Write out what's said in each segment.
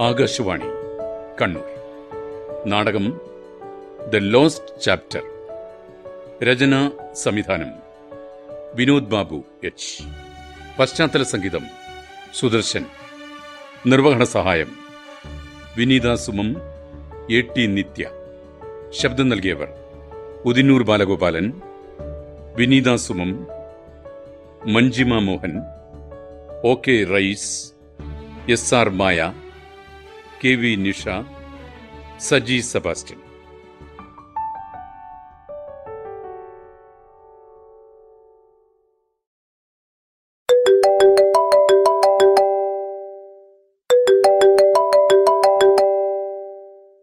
ആകാശവാണി കണ്ണൂർ. നാടകം the lost chapter രചന സംവിധാനം Vinod Babu H. പശ്ചാത്തല സംഗീതം സുദർശൻ. നിർവഹണ സഹായം വിനീത സുമം എ ടി നിത്യ. ശബ്ദം നൽകിയവർ Udinnur Balagopalan Vineetha Sumam Manjima Mohan O K Rice S R Maya K V Nisha Saji Sebastian.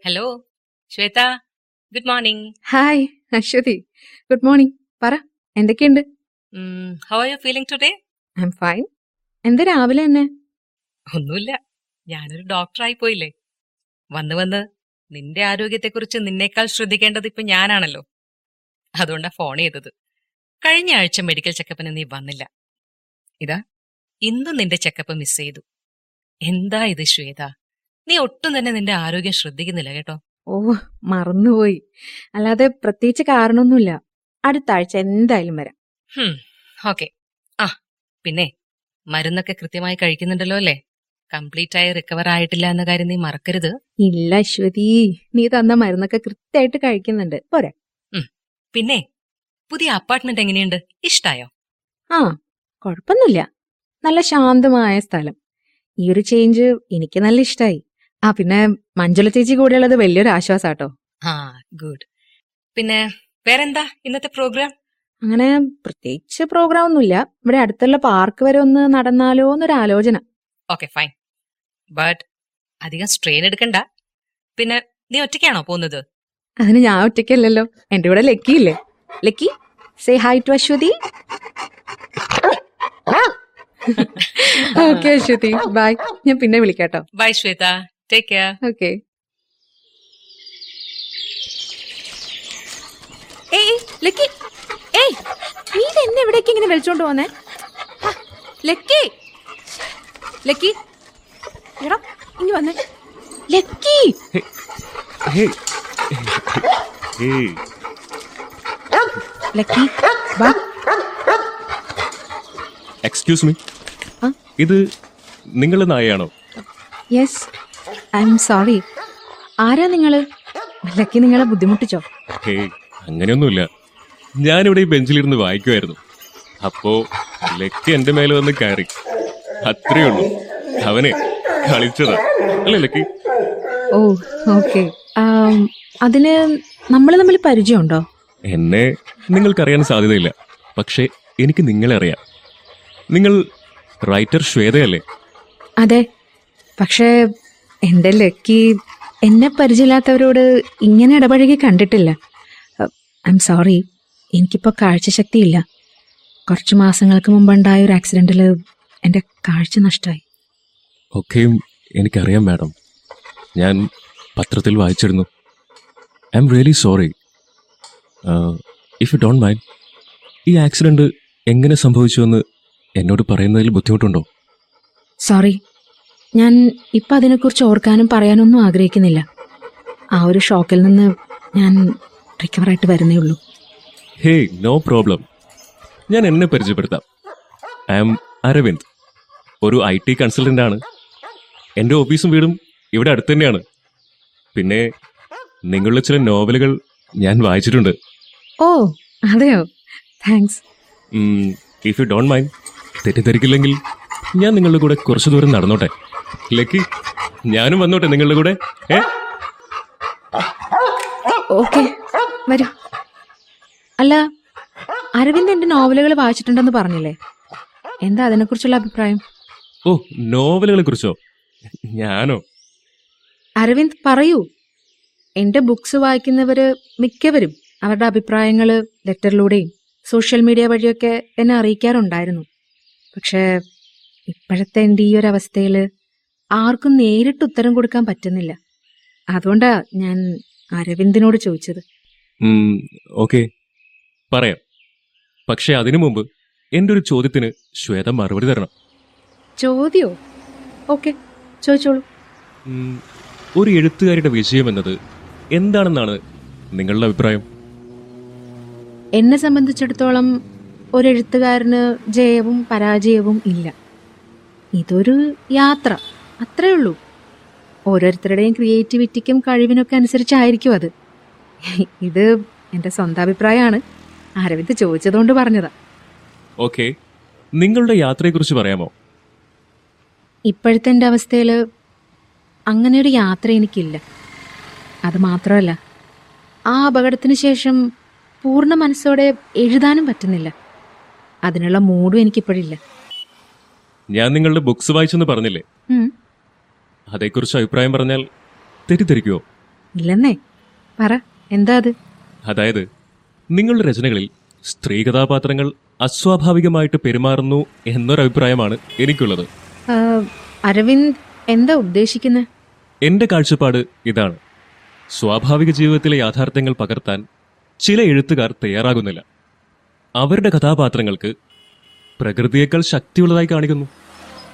Hello Shweta good morning hi Aswathi good morning പറ എന്തൊക്കെയുണ്ട്? How are you feeling today I'm fine എന്താ രാവിലെ തന്നെ? ഒന്നുമില്ല ഞാനൊരു ഡോക്ടറായി പോയില്ലേ? വന്ന് വന്ന് നിന്റെ ആരോഗ്യത്തെക്കുറിച്ച് നിന്നേക്കാൾ ശ്രദ്ധിക്കേണ്ടത് ഇപ്പൊ ഞാനാണല്ലോ. അതുകൊണ്ടാ ഫോൺ ചെയ്തത്. കഴിഞ്ഞ ആഴ്ച മെഡിക്കൽ ചെക്കപ്പിന് നീ വന്നില്ല. ഇതാ ഇന്നും നിന്റെ ചെക്കപ്പ് മിസ് ചെയ്തു. എന്താ ഇത് ശ്വേത? നീ ഒട്ടും തന്നെ നിന്റെ ആരോഗ്യം ശ്രദ്ധിക്കുന്നില്ല കേട്ടോ. ഓ മറന്നുപോയി. അല്ലാതെ പ്രത്യേകിച്ച് കാരണമൊന്നുമില്ല. അടുത്ത ആഴ്ച എന്തായാലും വരാം. ഓക്കെ. ആ പിന്നെ മരുന്നൊക്കെ കൃത്യമായി കഴിക്കുന്നുണ്ടല്ലോ അല്ലേ? കംപ്ലീറ്റ് ആയി റിക്കവർ ആയിട്ടില്ല എന്ന കാര്യം നീ മറക്കരുത്. ഇല്ല അശ്വതി. നീ തന്ന മരുന്നൊക്കെ കൃത്യമായിട്ട് കഴിക്കുന്നുണ്ട്. പോരെ. പിന്നെ പുതിയ അപ്പാർട്ട്മെന്റ് എങ്ങനെയുണ്ട്? ഇഷ്ടായോ? ആ കുഴപ്പമൊന്നുമില്ല. നല്ല ശാന്തമായ സ്ഥലം. ഈ ഒരു ചേഞ്ച് എനിക്ക് നല്ല ഇഷ്ടായി. ആ പിന്നെ മഞ്ജുല ചേച്ചി കൂടെയുള്ളത് വലിയൊരു ആശ്വാസാട്ടോ. ആ ഗുഡ് പിന്നെ വേറെന്താ ഇന്നത്തെ പ്രോഗ്രാം അങ്ങനെ പ്രത്യേകിച്ച് പ്രോഗ്രാം ഒന്നുമില്ല. ഇവിടെ അടുത്തുള്ള പാർക്ക് വരെ ഒന്ന് നടന്നാലോ എന്നൊരു ആലോചന ഓക്കെ ഫൈൻ ബട്ട് അധികം സ്ട്രെയിൻ എടുക്കണ്ട. പിന്നെ നീ ഒറ്റയ്ക്കാണോ പോകുന്നത്? അതിന് ഞാൻ ഒറ്റയ്ക്കല്ലല്ലോ. എന്റെ കൂടെ ലക്കിയില്ലേ Lucky say hi to Aswathi. Okay Aswathi bye ഞാൻ പിന്നെ വിളിക്കാട്ടോ. Bye Shweta. Take care okay ഏയ് ലക്കി ഏയ് നീ എന്നെ എവിടേക്ക് ഇങ്ങനെ വിളിച്ചോണ്ട് പോന്നെ? ലക്കി ലക്കി എടാ ഇനി വന്നേ. ലക്കി! ലക്കി വാ. എക്സ്ക്യൂസ് മീ ഇത് നിങ്ങളുടെ നായയാണോ? യെസ് ഐ എം സോറി ആരാ നിങ്ങൾ? ലക്കി നിങ്ങളെ ബുദ്ധിമുട്ടിച്ചോ? ഹേ അങ്ങനെയൊന്നുമില്ല. ഞാനിവിടെ ഈ ബെഞ്ചിലിരുന്ന് വായിക്കുമായിരുന്നു അപ്പോ ലക്കി എന്റെ മേലെ വന്ന് കയറി. അത്രയേ ഉള്ളൂ. അവനെ. കളിച്ചതാ. അല്ലേ ലക്കി? ഓ ഓക്കെ. അതിന് നമ്മൾ തമ്മിൽ പരിചയമുണ്ടോ? എന്നെ നിങ്ങൾക്കറിയാൻ സാധ്യതയില്ല. പക്ഷേ എനിക്ക് നിങ്ങളെ അറിയാം. നിങ്ങൾ റൈറ്റർ ശ്വേതയല്ലേ? അതെ. പക്ഷേ എന്റെ ലക്കി എന്നെ പരിചയമില്ലാത്തവരോട് ഇങ്ങനെ ഇടപഴകി കണ്ടിട്ടില്ല. ഐ എം സോറി എനിക്കിപ്പോൾ കാഴ്ചശക്തിയില്ല. കുറച്ച് മാസങ്ങൾക്ക് മുമ്പുണ്ടായ ഒരു ആക്സിഡന്റിൽ എന്റെ കാഴ്ച നഷ്ടമായി. ഒക്കെയും എനിക്കറിയാം മാഡം. ഞാൻ പത്രത്തിൽ വായിച്ചിരുന്നു. I'm really sorry. If you don't mind ഈ ആക്സിഡന്റ് എങ്ങനെ സംഭവിച്ചുവെന്ന് എന്നോട് പറയുന്നതിൽ ബുദ്ധിമുട്ടുണ്ടോ? സോറി. ഞാൻ ഇപ്പം അതിനെക്കുറിച്ച് ഓർക്കാനും പറയാനൊന്നും ആഗ്രഹിക്കുന്നില്ല. ആ ഒരു ഷോക്കിൽ നിന്ന് ഞാൻ റിക്കവറായിട്ട് വരുന്നേ ഉള്ളൂ. Hey no problem. ഞാൻ എന്നെ പരിചയപ്പെടുത്താം. I'm Aravind. ഒരു ഐ ടി കൺസൾട്ടന്റ് ആണ് എന്റെ ഓഫീസും വീടും ഇവിടെ അടുത്ത് തന്നെയാണ് പിന്നെ നിങ്ങളുടെ ചില നോവലുകൾ ഞാൻ വായിച്ചിട്ടുണ്ട്. ഓ അതെയോ? Thanks if you don't mind തെറ്റിദ്ധരിക്കില്ലെങ്കിൽ ഞാൻ നിങ്ങളുടെ കൂടെ കുറച്ചു ദൂരം നടന്നോട്ടെ. ലക്കി ഞാനും വന്നോട്ടെ നിങ്ങളുടെ കൂടെ ഏ? ഓക്കെ വരൂ. അല്ല അരവിന്ദ് എന്റെ നോവലുകൾ വായിച്ചിട്ടുണ്ടെന്ന് പറഞ്ഞില്ലേ? എന്താ അതിനെക്കുറിച്ചുള്ള അഭിപ്രായം? ഓ നോവലുകളെ കുറിച്ചോ? ഞാനോ? അരവിന്ദ് പറയൂ. എന്റെ ബുക്സ് വായിക്കുന്നവര് മിക്കവരും അവരുടെ അഭിപ്രായങ്ങൾ ലെറ്ററിലൂടെയും സോഷ്യൽ മീഡിയ വഴിയൊക്കെ എന്നെ അറിയിക്കാറുണ്ടായിരുന്നു. പക്ഷേ ഇപ്പോഴത്തെ എന്റെ ഈ ഒരു അവസ്ഥയിൽ ആർക്കും നേരിട്ട് ഉത്തരം കൊടുക്കാൻ പറ്റുന്നില്ല. അതുകൊണ്ടാ ഞാൻ അരവിന്ദിനോട് ചോദിച്ചത്. ഓക്കെ. പറയാം. പക്ഷെ അതിനു മുമ്പ് എന്റെ ഒരു ചോദ്യത്തിന് ശ്വേത മറുപടി തരണം. ചോദ്യോ? ഓക്കെ. ചോദിച്ചോളൂ. ഒരു എഴുത്തുകാരിയുടെ വിജയം എന്നത് എന്താണെന്നാണ് നിങ്ങളുടെ അഭിപ്രായം? എന്നെ സംബന്ധിച്ചിടത്തോളം ഒരു എഴുത്തുകാരന് ജയവും പരാജയവും ഇല്ല. ഇതൊരു യാത്ര അത്രേ ഉള്ളൂ. ഓരോരുത്തരുടെയും ക്രിയേറ്റിവിറ്റിക്കും കഴിവിനൊക്കെ അനുസരിച്ചായിരിക്കും അത്. ഇത് എന്റെ സ്വന്തം അഭിപ്രായമാണ്. അരവിന്ദ് ചോദിച്ചതുകൊണ്ട് പറഞ്ഞതാ. ഓക്കെ. നിങ്ങളുടെ യാത്രയെക്കുറിച്ച് പറയാമോ? ഇപ്പോഴത്തെ എന്റെ അവസ്ഥയിൽ അങ്ങനെ ഒരു യാത്ര എനിക്കില്ല അത് മാത്രമല്ല ആ അപകടത്തിന് ശേഷം പൂർണ മനസ്സോടെ എഴുതാനും പറ്റുന്നില്ല. അതിനുള്ള മൂഡും എനിക്കിപ്പോഴില്ല. ഞാൻ നിങ്ങളുടെ ബുക്സ് വായിച്ചെന്ന് പറഞ്ഞില്ലേ? അതേക്കുറിച്ച് അഭിപ്രായം പറഞ്ഞാൽ തെറ്റിദ്ധരിക്കുമോ ഇല്ലെന്നേ. പറ എന്താ അത്? അതായത് നിങ്ങളുടെ രചനകളിൽ സ്ത്രീ കഥാപാത്രങ്ങൾ അസ്വാഭാവികമായിട്ട് പെരുമാറുന്നു എന്നൊരഭിപ്രായമാണ് എനിക്കുള്ളത്. അരവിന്ദ് എന്താ ഉദ്ദേശിക്കുന്നത് എന്റെ കാഴ്ചപ്പാട് ഇതാണ്. സ്വാഭാവിക ജീവിതത്തിലെ യാഥാർത്ഥ്യങ്ങൾ പകർത്താൻ ചില എഴുത്തുകാർ തയ്യാറാകുന്നില്ല. അവരുടെ കഥാപാത്രങ്ങൾക്ക് പ്രകൃതിയേക്കാൾ ശക്തിയുള്ളതായി കാണിക്കുന്നു.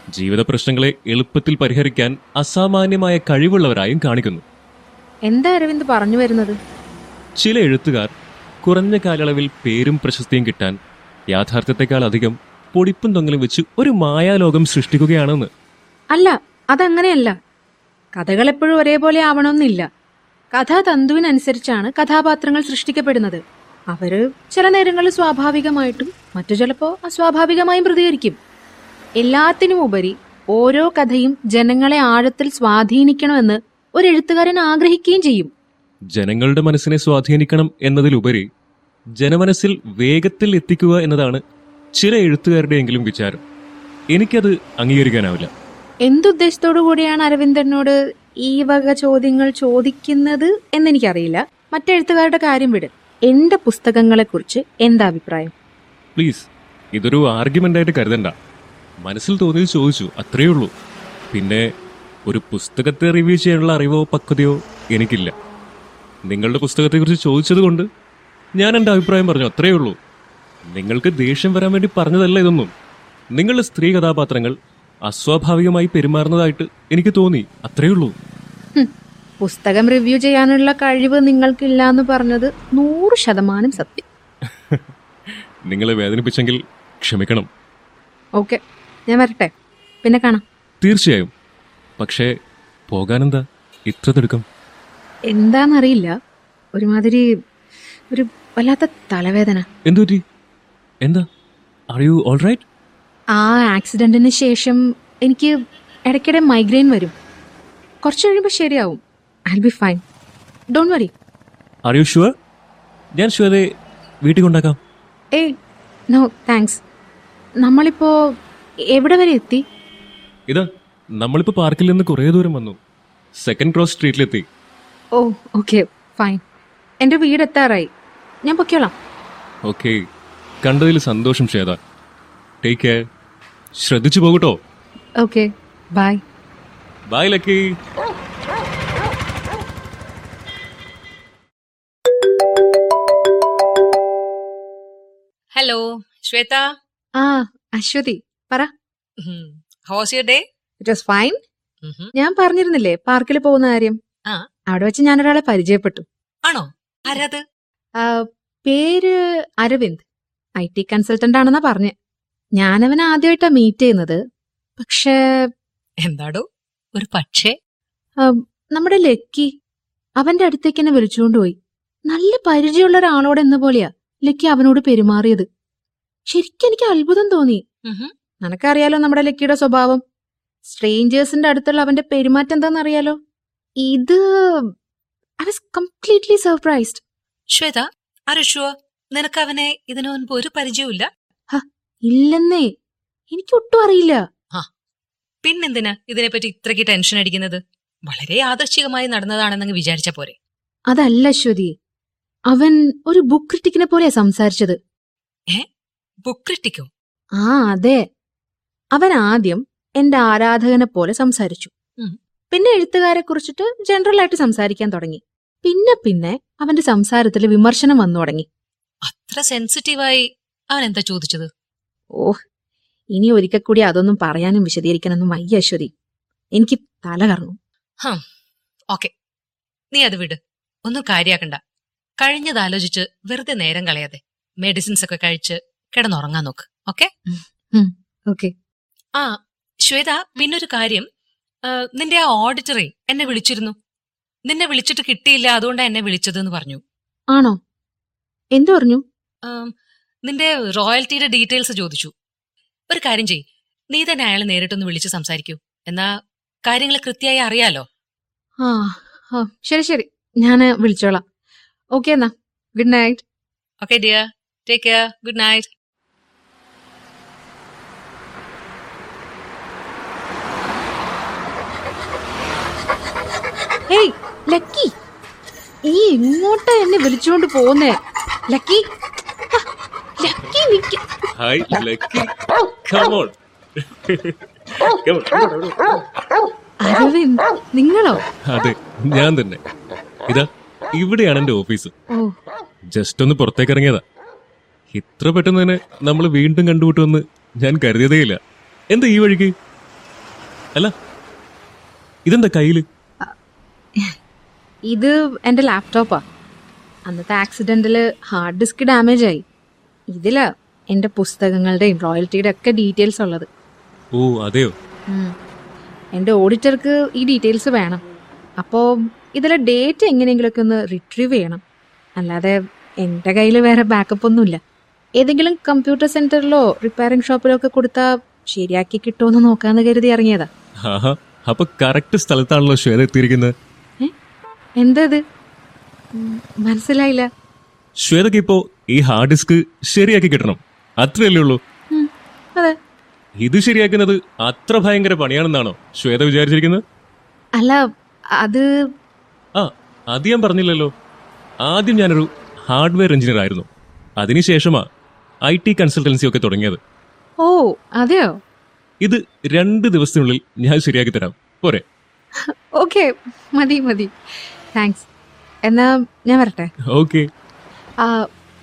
ജീവിത പ്രശ്നങ്ങളെ എളുപ്പത്തിൽ പരിഹരിക്കാൻ അസാമാന്യമായ കഴിവുള്ളവരായും കാണിക്കുന്നു. എന്താ അരവിന്ദ് പറഞ്ഞു വരുന്നത്? ചില എഴുത്തുകാർ കുറഞ്ഞ കാലയളവിൽ പേരും പ്രശസ്തിയും കിട്ടാൻ യാഥാർത്ഥ്യത്തെക്കാൾ അധികം പൊടിപ്പും തൊങ്ങലും വെച്ച് ഒരു മായാലോകം സൃഷ്ടിക്കുകയാണെന്ന്. അല്ല അതങ്ങനെയല്ല. കഥകൾ എപ്പോഴും ഒരേപോലെ ആവണമെന്നില്ല. കഥാതന്തുവിനനുസരിച്ചാണ് കഥാപാത്രങ്ങൾ സൃഷ്ടിക്കപ്പെടുന്നത്. അവർ ചില നേരങ്ങളിൽ സ്വാഭാവികമായിട്ടും മറ്റു ചിലപ്പോ അസ്വാഭാവികമായും പ്രതികരിക്കും. എല്ലാത്തിനും ഉപരി ഓരോ കഥയും ജനങ്ങളെ ആഴത്തിൽ സ്വാധീനിക്കണമെന്ന് ഒരു എഴുത്തുകാരൻ ആഗ്രഹിക്കുകയും ചെയ്യും. ജനങ്ങളുടെ മനസ്സിനെ സ്വാധീനിക്കണം എന്നതിലുപരി ജനമനസ്സിൽ വേഗത്തിൽ എത്തിക്കുക എന്നതാണ് ചില എഴുത്തുകാരുടെയെങ്കിലും വിചാരം എനിക്കത് അംഗീകരിക്കാനാവില്ല. എന്തുദ്ദേശത്തോടു കൂടിയാണ് അരവിന്ദനോട് ഈ വക ചോദ്യങ്ങൾ ചോദിക്കുന്നത് എന്നെനിക്കറിയില്ല. മറ്റെഴുത്തുകാരുടെ കാര്യം വിട്. എന്റെ പുസ്തകങ്ങളെക്കുറിച്ച് എന്താ അഭിപ്രായം? പ്ലീസ് ഇതൊരു ആർഗ്യുമെന്റ് ആയിട്ട് കരുതണ്ട. മനസ്സിൽ തോന്നി ചോദിച്ചു അത്രയേ ഉള്ളൂ. പിന്നെ ഒരു പുസ്തകത്തെ റിവ്യൂ ചെയ്യാനുള്ള അറിവോ പക്വതയോ എനിക്കില്ല. നിങ്ങളുടെ പുസ്തകത്തെ പുസ്തകത്തെക്കുറിച്ച് ചോദിച്ചതുകൊണ്ട് ഞാൻ എന്റെ അഭിപ്രായം പറഞ്ഞു അത്രയേ ഉള്ളൂ. നിങ്ങൾക്ക് ദേഷ്യം വരാൻ വേണ്ടി പറഞ്ഞതല്ല ഇതൊന്നും. നിങ്ങളുടെ സ്ത്രീ കഥാപാത്രങ്ങൾ അസ്വാഭാവികമായി പെരുമാറുന്നതായിട്ട് എനിക്ക് തോന്നി. അത്രേ ഉള്ളൂ. പുസ്തകം റിവ്യൂ ചെയ്യാനുള്ള കഴിവ് നിങ്ങൾക്കില്ല എന്ന് പറഞ്ഞത് നൂറ് ശതമാനം സത്യം. നിങ്ങളെ വേദനിപ്പിച്ചെങ്കിൽ ക്ഷമിക്കണം. ഓക്കെ ഞാൻ വരട്ടെ. പിന്നെ കാണാം. തീർച്ചയായും. പക്ഷേ പോകാനെന്താ? ഇത്ര തിടുക്കം. എന്താന്നറിയില്ല. ഒരുമാതിരി ഒരു വല്ലാത്ത തലവേദന. എന്തുപറ്റി? എന്താ? ആർ യു ഓൾ റൈറ്റ് ആ ആക്സിഡന്റിന് ശേഷം എനിക്ക് ഇടയ്ക്കിടെ മൈഗ്രെയിൻ വരും. കുറച്ച് കഴിയുമ്പോൾ ശരിയാവും. I be fine don't worry are you sure ഞാൻ ഷുവറെ വീട്ടിൽ കൊണ്ടാക്കാം ഏയ് നോ താങ്ക്സ് നമ്മളിപ്പോ എവിടെ വരെ എത്തി? ഇതാ നമ്മളിപ്പോ പാർക്കിൽ നിന്ന് കുറേ ദൂരം വന്നു. സെക്കൻഡ് ക്രോസ് സ്ട്രീറ്റിലെത്തി ഓ ഓക്കെ ഫൈൻ എന്റെ വീട് എത്താറായി. ഞാൻ പൊക്കോളാം ഓക്കെ കണ്ടതിൽ സന്തോഷം ശ്വേത. ടേക്ക് കെയർ ശ്രദ്ധിച്ചു പോകട്ടോ. Okay bye bye Lucky hello Shweta ആ അശ്വതി പറ. How's your day it was fine ഞാൻ പറഞ്ഞിരുന്നില്ലേ പാർക്കിൽ പോകുന്ന കാര്യം? ആ. അവിടെ വെച്ച് ഞാൻ ഒരാളെ പരിചയപ്പെട്ടു. ആണോ? ആരാത്? പേര് അരവിന്ദ്. ഐ ടി കൺസൾട്ടന്റ് ആണെന്നാ പറഞ്ഞ്. ഞാനവൻ ആദ്യമായിട്ടാ മീറ്റ് ചെയ്യുന്നത്. പക്ഷേ എന്താടോ? ഒരു പക്ഷേ? നമ്മുടെ ലക്കി അവന്റെ അടുത്തേക്ക് എന്നെ വിളിച്ചുകൊണ്ട് പോയി. നല്ല പരിചയമുള്ള ഒരാളോട് എന്ന പോലെയാ ലക്കി അവനോട് പെരുമാറിയത്. ശരിക്കും എനിക്ക് അത്ഭുതം തോന്നി. നിനക്കറിയാലോ നമ്മുടെ ലക്കിയുടെ സ്വഭാവം? സ്ട്രേഞ്ചേഴ്സിന്റെ അടുത്തുള്ള അവന്റെ പെരുമാറ്റം എന്താണെന്നറിയാലോ ഇത് I was completely surprised Shweta ആരുഷുവ നിനക്ക് അവനെ ഇതിനു മുൻപ് ഒരു പരിചയമില്ല ഇല്ലെന്നേ. എനിക്ക് ഒട്ടും അറിയില്ല പിന്നെന്തിനാ ഇതിനെപ്പറ്റി ഇത്രയ്ക്ക് ടെൻഷൻ അടിക്കുന്നത്? വളരെ ആദർശികമായി നടന്നതാണെന്നങ്ങ് വിചാരിച്ച പോരെ. അതല്ല അശ്വതി. അവൻ ഒരു ബുക്ക് ക്രിട്ടിക്കിനെ പോലെയാ സംസാരിച്ചത്. ഏ? ബുക്ക് ക്രിട്ടിക്കോ ആ അതെ. അവൻ ആദ്യം എന്റെ ആരാധകനെ പോലെ സംസാരിച്ചു. പിന്നെ എഴുത്തുകാരെ കുറിച്ചിട്ട് ജനറൽ ആയിട്ട് സംസാരിക്കാൻ തുടങ്ങി. പിന്നെ പിന്നെ അവന്റെ സംസാരത്തിൽ വിമർശനം വന്നു തുടങ്ങി. അത്ര സെൻസിറ്റീവായി അവൻ എന്താ ചോദിച്ചത്? ഓ ഇനി ഒരിക്കൽ കൂടി അതൊന്നും പറയാനും വിശദീകരിക്കാനൊന്നും വയ്യ അശ്വതി. എനിക്ക് തല കറങ്ങും. Hmm okay. നീ അത് വിട്. ഒന്നും കാര്യാക്കണ്ട. കഴിഞ്ഞത് ആലോചിച്ച് വെറുതെ നേരം കളയാതെ. മെഡിസിൻസ് ഒക്കെ കഴിച്ച് കിടന്നുറങ്ങാൻ നോക്ക് ഓക്കെ? ഓക്കെ. ആ ശ്വേത പിന്നൊരു കാര്യം. ആ, നിന്റെ ആ ഓഡിറ്ററി എന്നെ വിളിച്ചിരുന്നു. നിന്നെ വിളിച്ചിട്ട് കിട്ടിയില്ല അതുകൊണ്ടാണ് എന്നെ വിളിച്ചതെന്ന് പറഞ്ഞു. ആണോ? എന്തു പറഞ്ഞു? നിന്റെ റോയൽറ്റിയുടെ ഡീറ്റെയിൽസ് ചോദിച്ചു. ഒരു കാര്യം ചെയ് നീ തന്നെ അയാളെ നേരിട്ടൊന്ന് വിളിച്ച് സംസാരിക്കൂ. എന്നാ കാര്യങ്ങൾ കൃത്യമായി അറിയാലോ. ആ ശരി ശരി. ഞാൻ വിളിച്ചോളാം. ഓക്കെ എന്നാ. Good night. Okay dear. Take care. Good night. Hey Lucky. ഈ ഇങ്ങോട്ട് എന്നെ വിളിച്ചുകൊണ്ട് പോന്നേ ലക്കി. ഹ, ലക്കി നിക്ക. Hi Lucky. Come on Aravind നിങ്ങളോ? അതെ ഞാൻ തന്നെ. ഇതാ ഇവിടെയാണ് എന്റെ ഓഫീസ്. ജസ്റ്റ് ഒന്ന് പുറത്തേക്ക് ഇറങ്ങിയതാ. ഇത്ര പെട്ടെന്ന് തന്നെ നമ്മൾ വീണ്ടും കണ്ടുമുട്ടുമെന്ന് ഞാൻ കരുതിയതേയില്ല എന്താ ഈ വഴിക്ക്? അല്ല ഇതെന്താ കയ്യിൽ? ഇത് എന്റെ ലാപ്ടോപ്പാ. അന്നത്തെ ആക്സിഡന്റിൽ ഹാർഡ് ഡിസ്ക് ഡാമേജ് ആയി. ഇതിലാ എന്റെ പുസ്തകങ്ങളുടെയും റോയൽറ്റിയുടെ ഒക്കെ ഡീറ്റെയിൽസ് ഉള്ളത്. ഓ അതെയോ? എന്റെ ഓഡിറ്റർക്ക് ഈ ഡീറ്റെയിൽസ് വേണം. അപ്പോൾ ഇതിലെ ഡേറ്റ് എങ്ങനെയെങ്കിലുമൊക്കെ ഒന്ന് റിട്രീവ് ചെയ്യണം. അല്ലാതെ എന്റെ കയ്യിൽ വേറെ ബാക്കപ്പ് ഒന്നുമില്ല. ഏതെങ്കിലും കമ്പ്യൂട്ടർ സെന്ററിലോ റിപ്പയറിംഗ് ഷോപ്പിലോ ഒക്കെ കൊടുത്താൽ ശരിയാക്കി കിട്ടുമെന്ന് നോക്കാന്ന് കരുതി ഇറങ്ങിയതാ. അപ്പൊ കറക്റ്റ് സ്ഥലത്താണല്ലോ ശ്വേത എത്തിയിരിക്കുന്നത്. എന്താ ഇത് മനസ്സിലായില്ല. ശ്വേതക്ക് ഇപ്പോ ഈ ഹാർഡ് ഡിസ്ക് ശരിയാക്കി കിട്ടണം. അത്രയല്ലേ ഉള്ളൂ. അതെ. ഇത് ശരിയാക്കുന്നത് അത്ര ഭയങ്കര പണിയാണെന്നാണോ ശ്വേത വിചാരിച്ചിരിക്കുന്നത്? അല്ല അത് ആ അത് ഞാൻ പറഞ്ഞില്ലല്ലോ. ആദ്യം ഞാനൊരു ഹാർഡ്വെയർ എഞ്ചിനീയർ ആയിരുന്നു. അതിനുശേഷമാ ഐ ടി കൺസൾട്ടൻസി ഒക്കെ തുടങ്ങിയത്. ഓ അതെയോ? ഇത് രണ്ട് ദിവസത്തിനുള്ളിൽ ഞാൻ ശരിയാക്കി തരാം. പോരെ. ഓക്കെ മതി മതി. താങ്ക്സ് എന്നാ ഞാൻ വരട്ടെ? ഓക്കെ.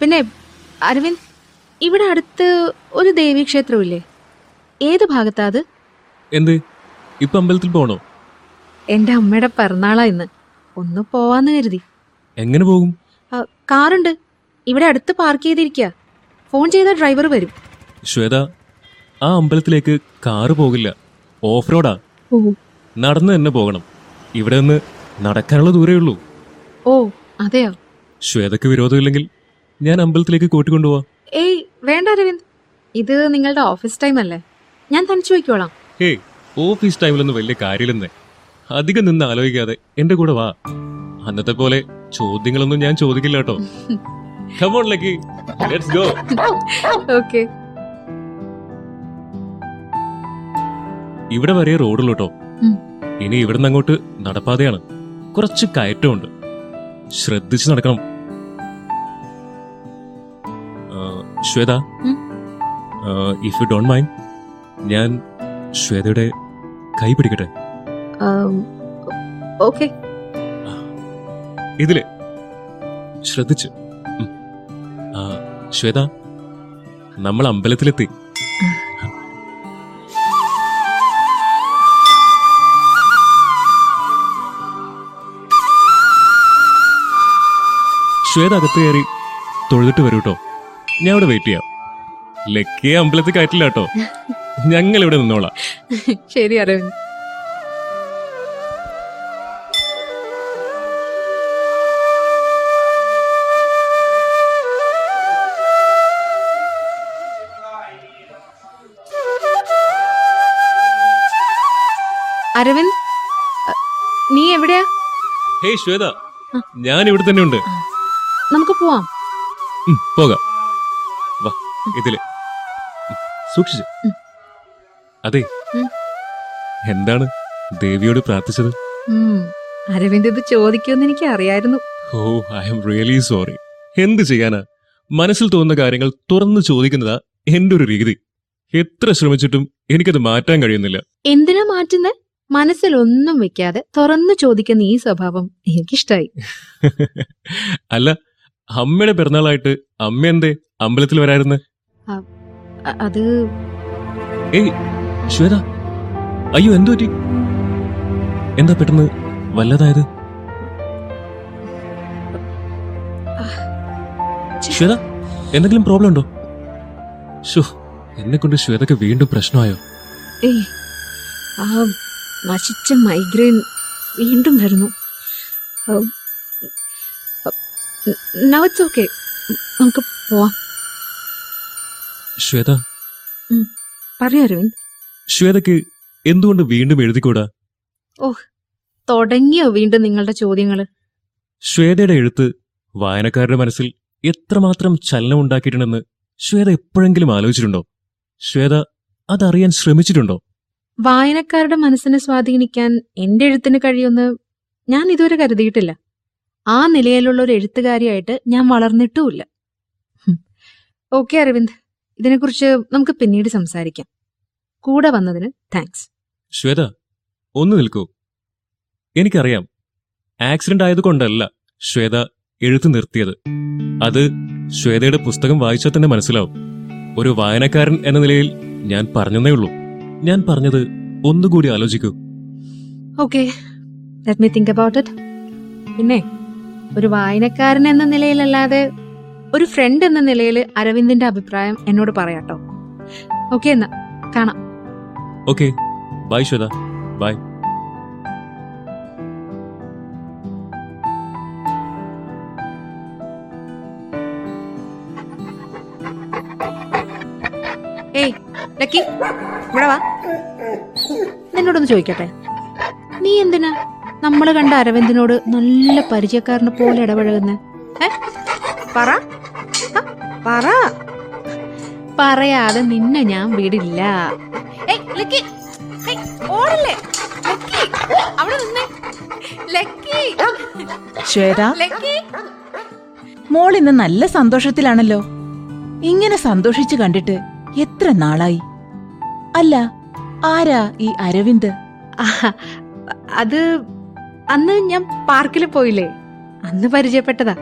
പിന്നെ അരവിന്ദ് ഇവിടെ അടുത്ത് ഒരു ദേവീക്ഷേത്രമില്ലേ? ഏത് ഭാഗത്താ അത്? എന്ത്? ഇപ്പൊ അമ്പലത്തിൽ പോണോ? എന്റെ അമ്മയുടെ പിറന്നാളാ ഇന്ന്. ഒന്ന് പോവാന്ന് കരുതി. എങ്ങനെ പോകും? കാറുണ്ട്. ഇവിടെ അടുത്ത് പാർക്ക് ചെയ്തിരിക്കുക ഫോൺ ചെയ്ത ഡ്രൈവർ വരും. ശ്വേത ആ അമ്പലത്തിലേക്ക് കാറ് പോകില്ല. ഓഫ് റോഡാ. നടന്ന് തന്നെ പോകണം. ഇവിടെ നിന്ന് നടക്കാനുള്ള ദൂരേ ഉള്ളൂ. ഓ അതെയോ? ശ്വേതക്ക് വിരോധമില്ലെങ്കിൽ ഞാൻ അമ്പലത്തിലേക്ക് കൂട്ടിക്കൊണ്ടുപോവാ. ഏയ് വേണ്ട അരവിന്ദ്. ഇത് നിങ്ങളുടെ ഓഫീസ് ടൈം അല്ലേ? ഞാൻ തനിച്ചു വയ്ക്കോളാം ഏയ് ഓഫീസ് ടൈമിലൊന്നും വലിയ കാര്യമില്ലെന്നേ. അധികം നിന്ന് ആലോചിക്കാതെ എന്റെ കൂടെ വാ. അന്നത്തെ പോലെ ചോദ്യങ്ങളൊന്നും ഞാൻ ചോദിക്കില്ല കേട്ടോ. Come on Lucky let's go okay ഇവിടെ വരെ റോഡുള്ളൂ കേട്ടോ. ഉം. ഇനി ഇവിടുന്ന് അങ്ങോട്ട് നടപ്പാതയാണ്. കുറച്ച് കയറ്റമുണ്ട്. ശ്രദ്ധിച്ച് നടക്കണം. Shweta. If you don't mind ഞാൻ ശ്വേതയുടെ കൈ പിടിക്കട്ടെ? ഓക്കെ. ഇതിൽ. ശ്രദ്ധിച്ച്. ശ്വേത നമ്മൾ അമ്പലത്തിലെത്തി. ശ്വേത അകത്ത് കയറി തൊഴുതിട്ട് വരൂ കേട്ടോ ഞാൻ ഇവിടെ വെയിറ്റ് ചെയ്യാം. ലക്കിയെ അമ്പലത്തിൽ കയറ്റില്ല കേട്ടോ ഞങ്ങൾ ഇവിടെ നിന്നോളാം. ശരി അരവിന്ദ്. അരവിന്ദ് നീ എവിടെയാ? ഹേയ് ശ്വേത. ഞാൻ ഇവിടെ തന്നെ ഉണ്ട് നമുക്ക് പോവാം. പോകാം. വാ ഇതിൽ. സൂക്ഷിച്ചു. അതെ. എന്താണ് ദേവിയോട് പ്രാർത്ഥിച്ചത്? അരവിന്ദ് ഇത് ചോദിക്കുമെന്ന് എനിക്ക് അറിയായിരുന്നു. Oh I'm really sorry എന്ത് ചെയ്യാനാ? മനസ്സിൽ തോന്നുന്ന കാര്യങ്ങൾ തുറന്നു ചോദിക്കുന്നതാ എന്റെ ഒരു രീതി. എത്ര ശ്രമിച്ചിട്ടും എനിക്കത് മാറ്റാൻ കഴിയുന്നില്ല. എന്തിനാ മാറ്റുന്നത് മനസ്സിൽ ഒന്നും വെക്കാതെ തുറന്നു ചോദിക്കുന്ന ഈ സ്വഭാവം എനിക്കിഷ്ടായി. അല്ല അമ്മയുടെ പിറന്നാളായിട്ട് അമ്മ എന്തേ അമ്പലത്തിൽ വരായിരുന്നു? അത് ഏയ് ശ്വേത അയ്യോ എന്തു പറ്റി? എന്താ പെട്ടെന്ന് വല്ലതായത്? ശ്വേത എന്തെങ്കിലും പ്രോബ്ലം ഉണ്ടോ? ഷോ എന്നെ കൊണ്ട് ശ്വേതക്ക് വീണ്ടും പ്രശ്നമായോ? ഏയ് ആ നശിച്ച മൈഗ്രെയിൻ വീണ്ടും വരുന്നു. നൗ ഇറ്റ്സ് ഓക്കെ നമുക്ക് പോവാം. ശ്വേത? പറയൂ അരവിന്ദ്. ശ്വേതക്ക് എന്തുകൊണ്ട് വീണ്ടും എഴുതിക്കൂടാ? ഓഹ് തുടങ്ങിയോ വീണ്ടും നിങ്ങളുടെ ചോദ്യങ്ങൾ? ശ്വേതയുടെ എഴുത്ത് വായനക്കാരുടെ മനസ്സിൽ എത്രമാത്രം ചലനം ഉണ്ടാക്കിയിട്ടുണ്ടെന്ന് ശ്വേത എപ്പോഴെങ്കിലും ആലോചിച്ചിട്ടുണ്ടോ? ശ്വേത അതറിയാൻ ശ്രമിച്ചിട്ടുണ്ടോ? വായനക്കാരുടെ മനസ്സിനെ സ്വാധീനിക്കാൻ എന്റെ എഴുത്തിന് കഴിയുമെന്ന് ഞാൻ ഇതുവരെ കരുതിയിട്ടില്ല. ആ നിലയിലുള്ള ഒരു എഴുത്തുകാരിയായിട്ട് ഞാൻ വളർന്നിട്ടുമില്ല. ഓക്കെ അരവിന്ദ്. ഇതിനെക്കുറിച്ച് നമുക്ക് പിന്നീട് സംസാരിക്കാം. കൂടെ വന്നതിന് താങ്ക്സ്. ശ്വേത ഒന്ന് നിൽക്കൂ. എനിക്കറിയാം. ആക്സിഡന്റ് ആയതുകൊണ്ടല്ല ശ്വേത എഴുത്ത് നിർത്തിയത്. അത് ശ്വേതയുടെ പുസ്തകം വായിച്ചാൽ തന്നെ മനസ്സിലാവും. ഒരു വായനക്കാരൻ എന്ന നിലയിൽ ഞാൻ പറഞ്ഞതേ ഉള്ളൂ. ഞാൻ പറഞ്ഞത് ഒന്നുകൂടി ആലോചിക്കൂ. Okay. Let me think about it പിന്നെ? ഒരു വായനക്കാരൻ എന്ന നിലയിലല്ലാതെ ഒരു ഫ്രണ്ട് എന്ന നിലയിൽ അരവിന്ദിന്റെ അഭിപ്രായം എന്നോട് പറയാട്ടോ. ഓക്കെ എന്നാ. കാണാം. Okay bye Shweta. ബൈ ഏയ് ലക്കി ഇവിടെ വാ. നിന്നോടൊന്ന് ചോദിക്കട്ടെ. നീ എന്തിനാ? നമ്മൾ കണ്ട അരവിന്ദിനോട് നല്ല പരിചയക്കാരനെ പോലെ ഇടപഴകുന്ന? പറ. പറ. പറയാതെ നിന്നെ ഞാൻ വിടില്ല. ഏയ്, ലക്കി, ഏയ്, ഓടല്ലേ? ലക്കി, അവിടെ നിന്നേ. ലക്കി, ശ്വേത. ലക്കി. മോൾ ഇന്ന് നല്ല സന്തോഷത്തിലാണല്ലോ. ഇങ്ങനെ സന്തോഷിച്ചു കണ്ടിട്ട് എത്ര നാളായി? അല്ല ആരാ ഈ അരവിന്ദ്? അത് അന്ന് ഞാൻ പാർക്കിൽ പോയില്ലേ? അന്ന് പരിചയപ്പെട്ടതാ.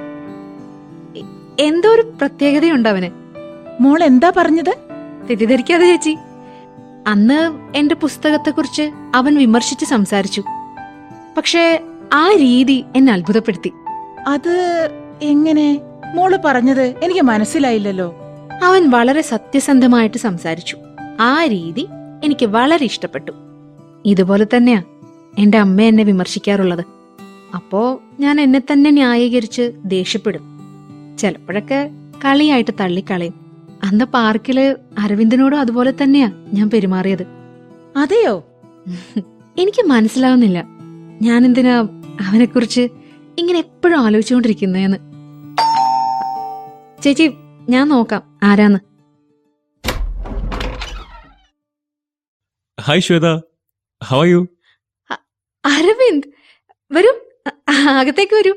എന്തോ ഒരു പ്രത്യേകതയുണ്ട് അവന്. മോൾ എന്താ പറഞ്ഞത്? തെറ്റിദ്ധരിക്കാതെ ചേച്ചി. അന്ന് എന്റെ പുസ്തകത്തെക്കുറിച്ച് അവൻ വിമർശിച്ച് സംസാരിച്ചു. പക്ഷേ ആ രീതി എന്നെ അത്ഭുതപ്പെടുത്തി. അത് എങ്ങനെ? മോൾ പറഞ്ഞത് എനിക്ക് മനസ്സിലായില്ലല്ലോ. അവൻ വളരെ സത്യസന്ധമായിട്ട് സംസാരിച്ചു. ആ രീതി എനിക്ക് വളരെ ഇഷ്ടപ്പെട്ടു. ഇതുപോലെ തന്നെയാ. എന്റെ അമ്മ എന്നെ വിമർശിക്കാറുള്ളത്. അപ്പോ ഞാൻ എന്നെ തന്നെ ന്യായീകരിച്ച് ദേഷ്യപ്പെടും. ചിലപ്പോഴൊക്കെ കളിയായിട്ട് തള്ളിക്കളയും. അന്ന് പാർക്കിൽ അരവിന്ദനോടും അതുപോലെ തന്നെയാ ഞാൻ പെരുമാറിയത്. അതെയോ? എനിക്ക് മനസ്സിലാവുന്നില്ല. ഞാൻ എന്തിനാ അവനെക്കുറിച്ച് ഇങ്ങനെ എപ്പോഴും ആലോചിച്ചുകൊണ്ടിരിക്കുന്നതെന്ന് ചേച്ചി ഞാൻ നോക്കാം ആരാന്ന്. Hi Shweta. How are you Aravind വരൂ. അകത്തേക്ക് വരൂ.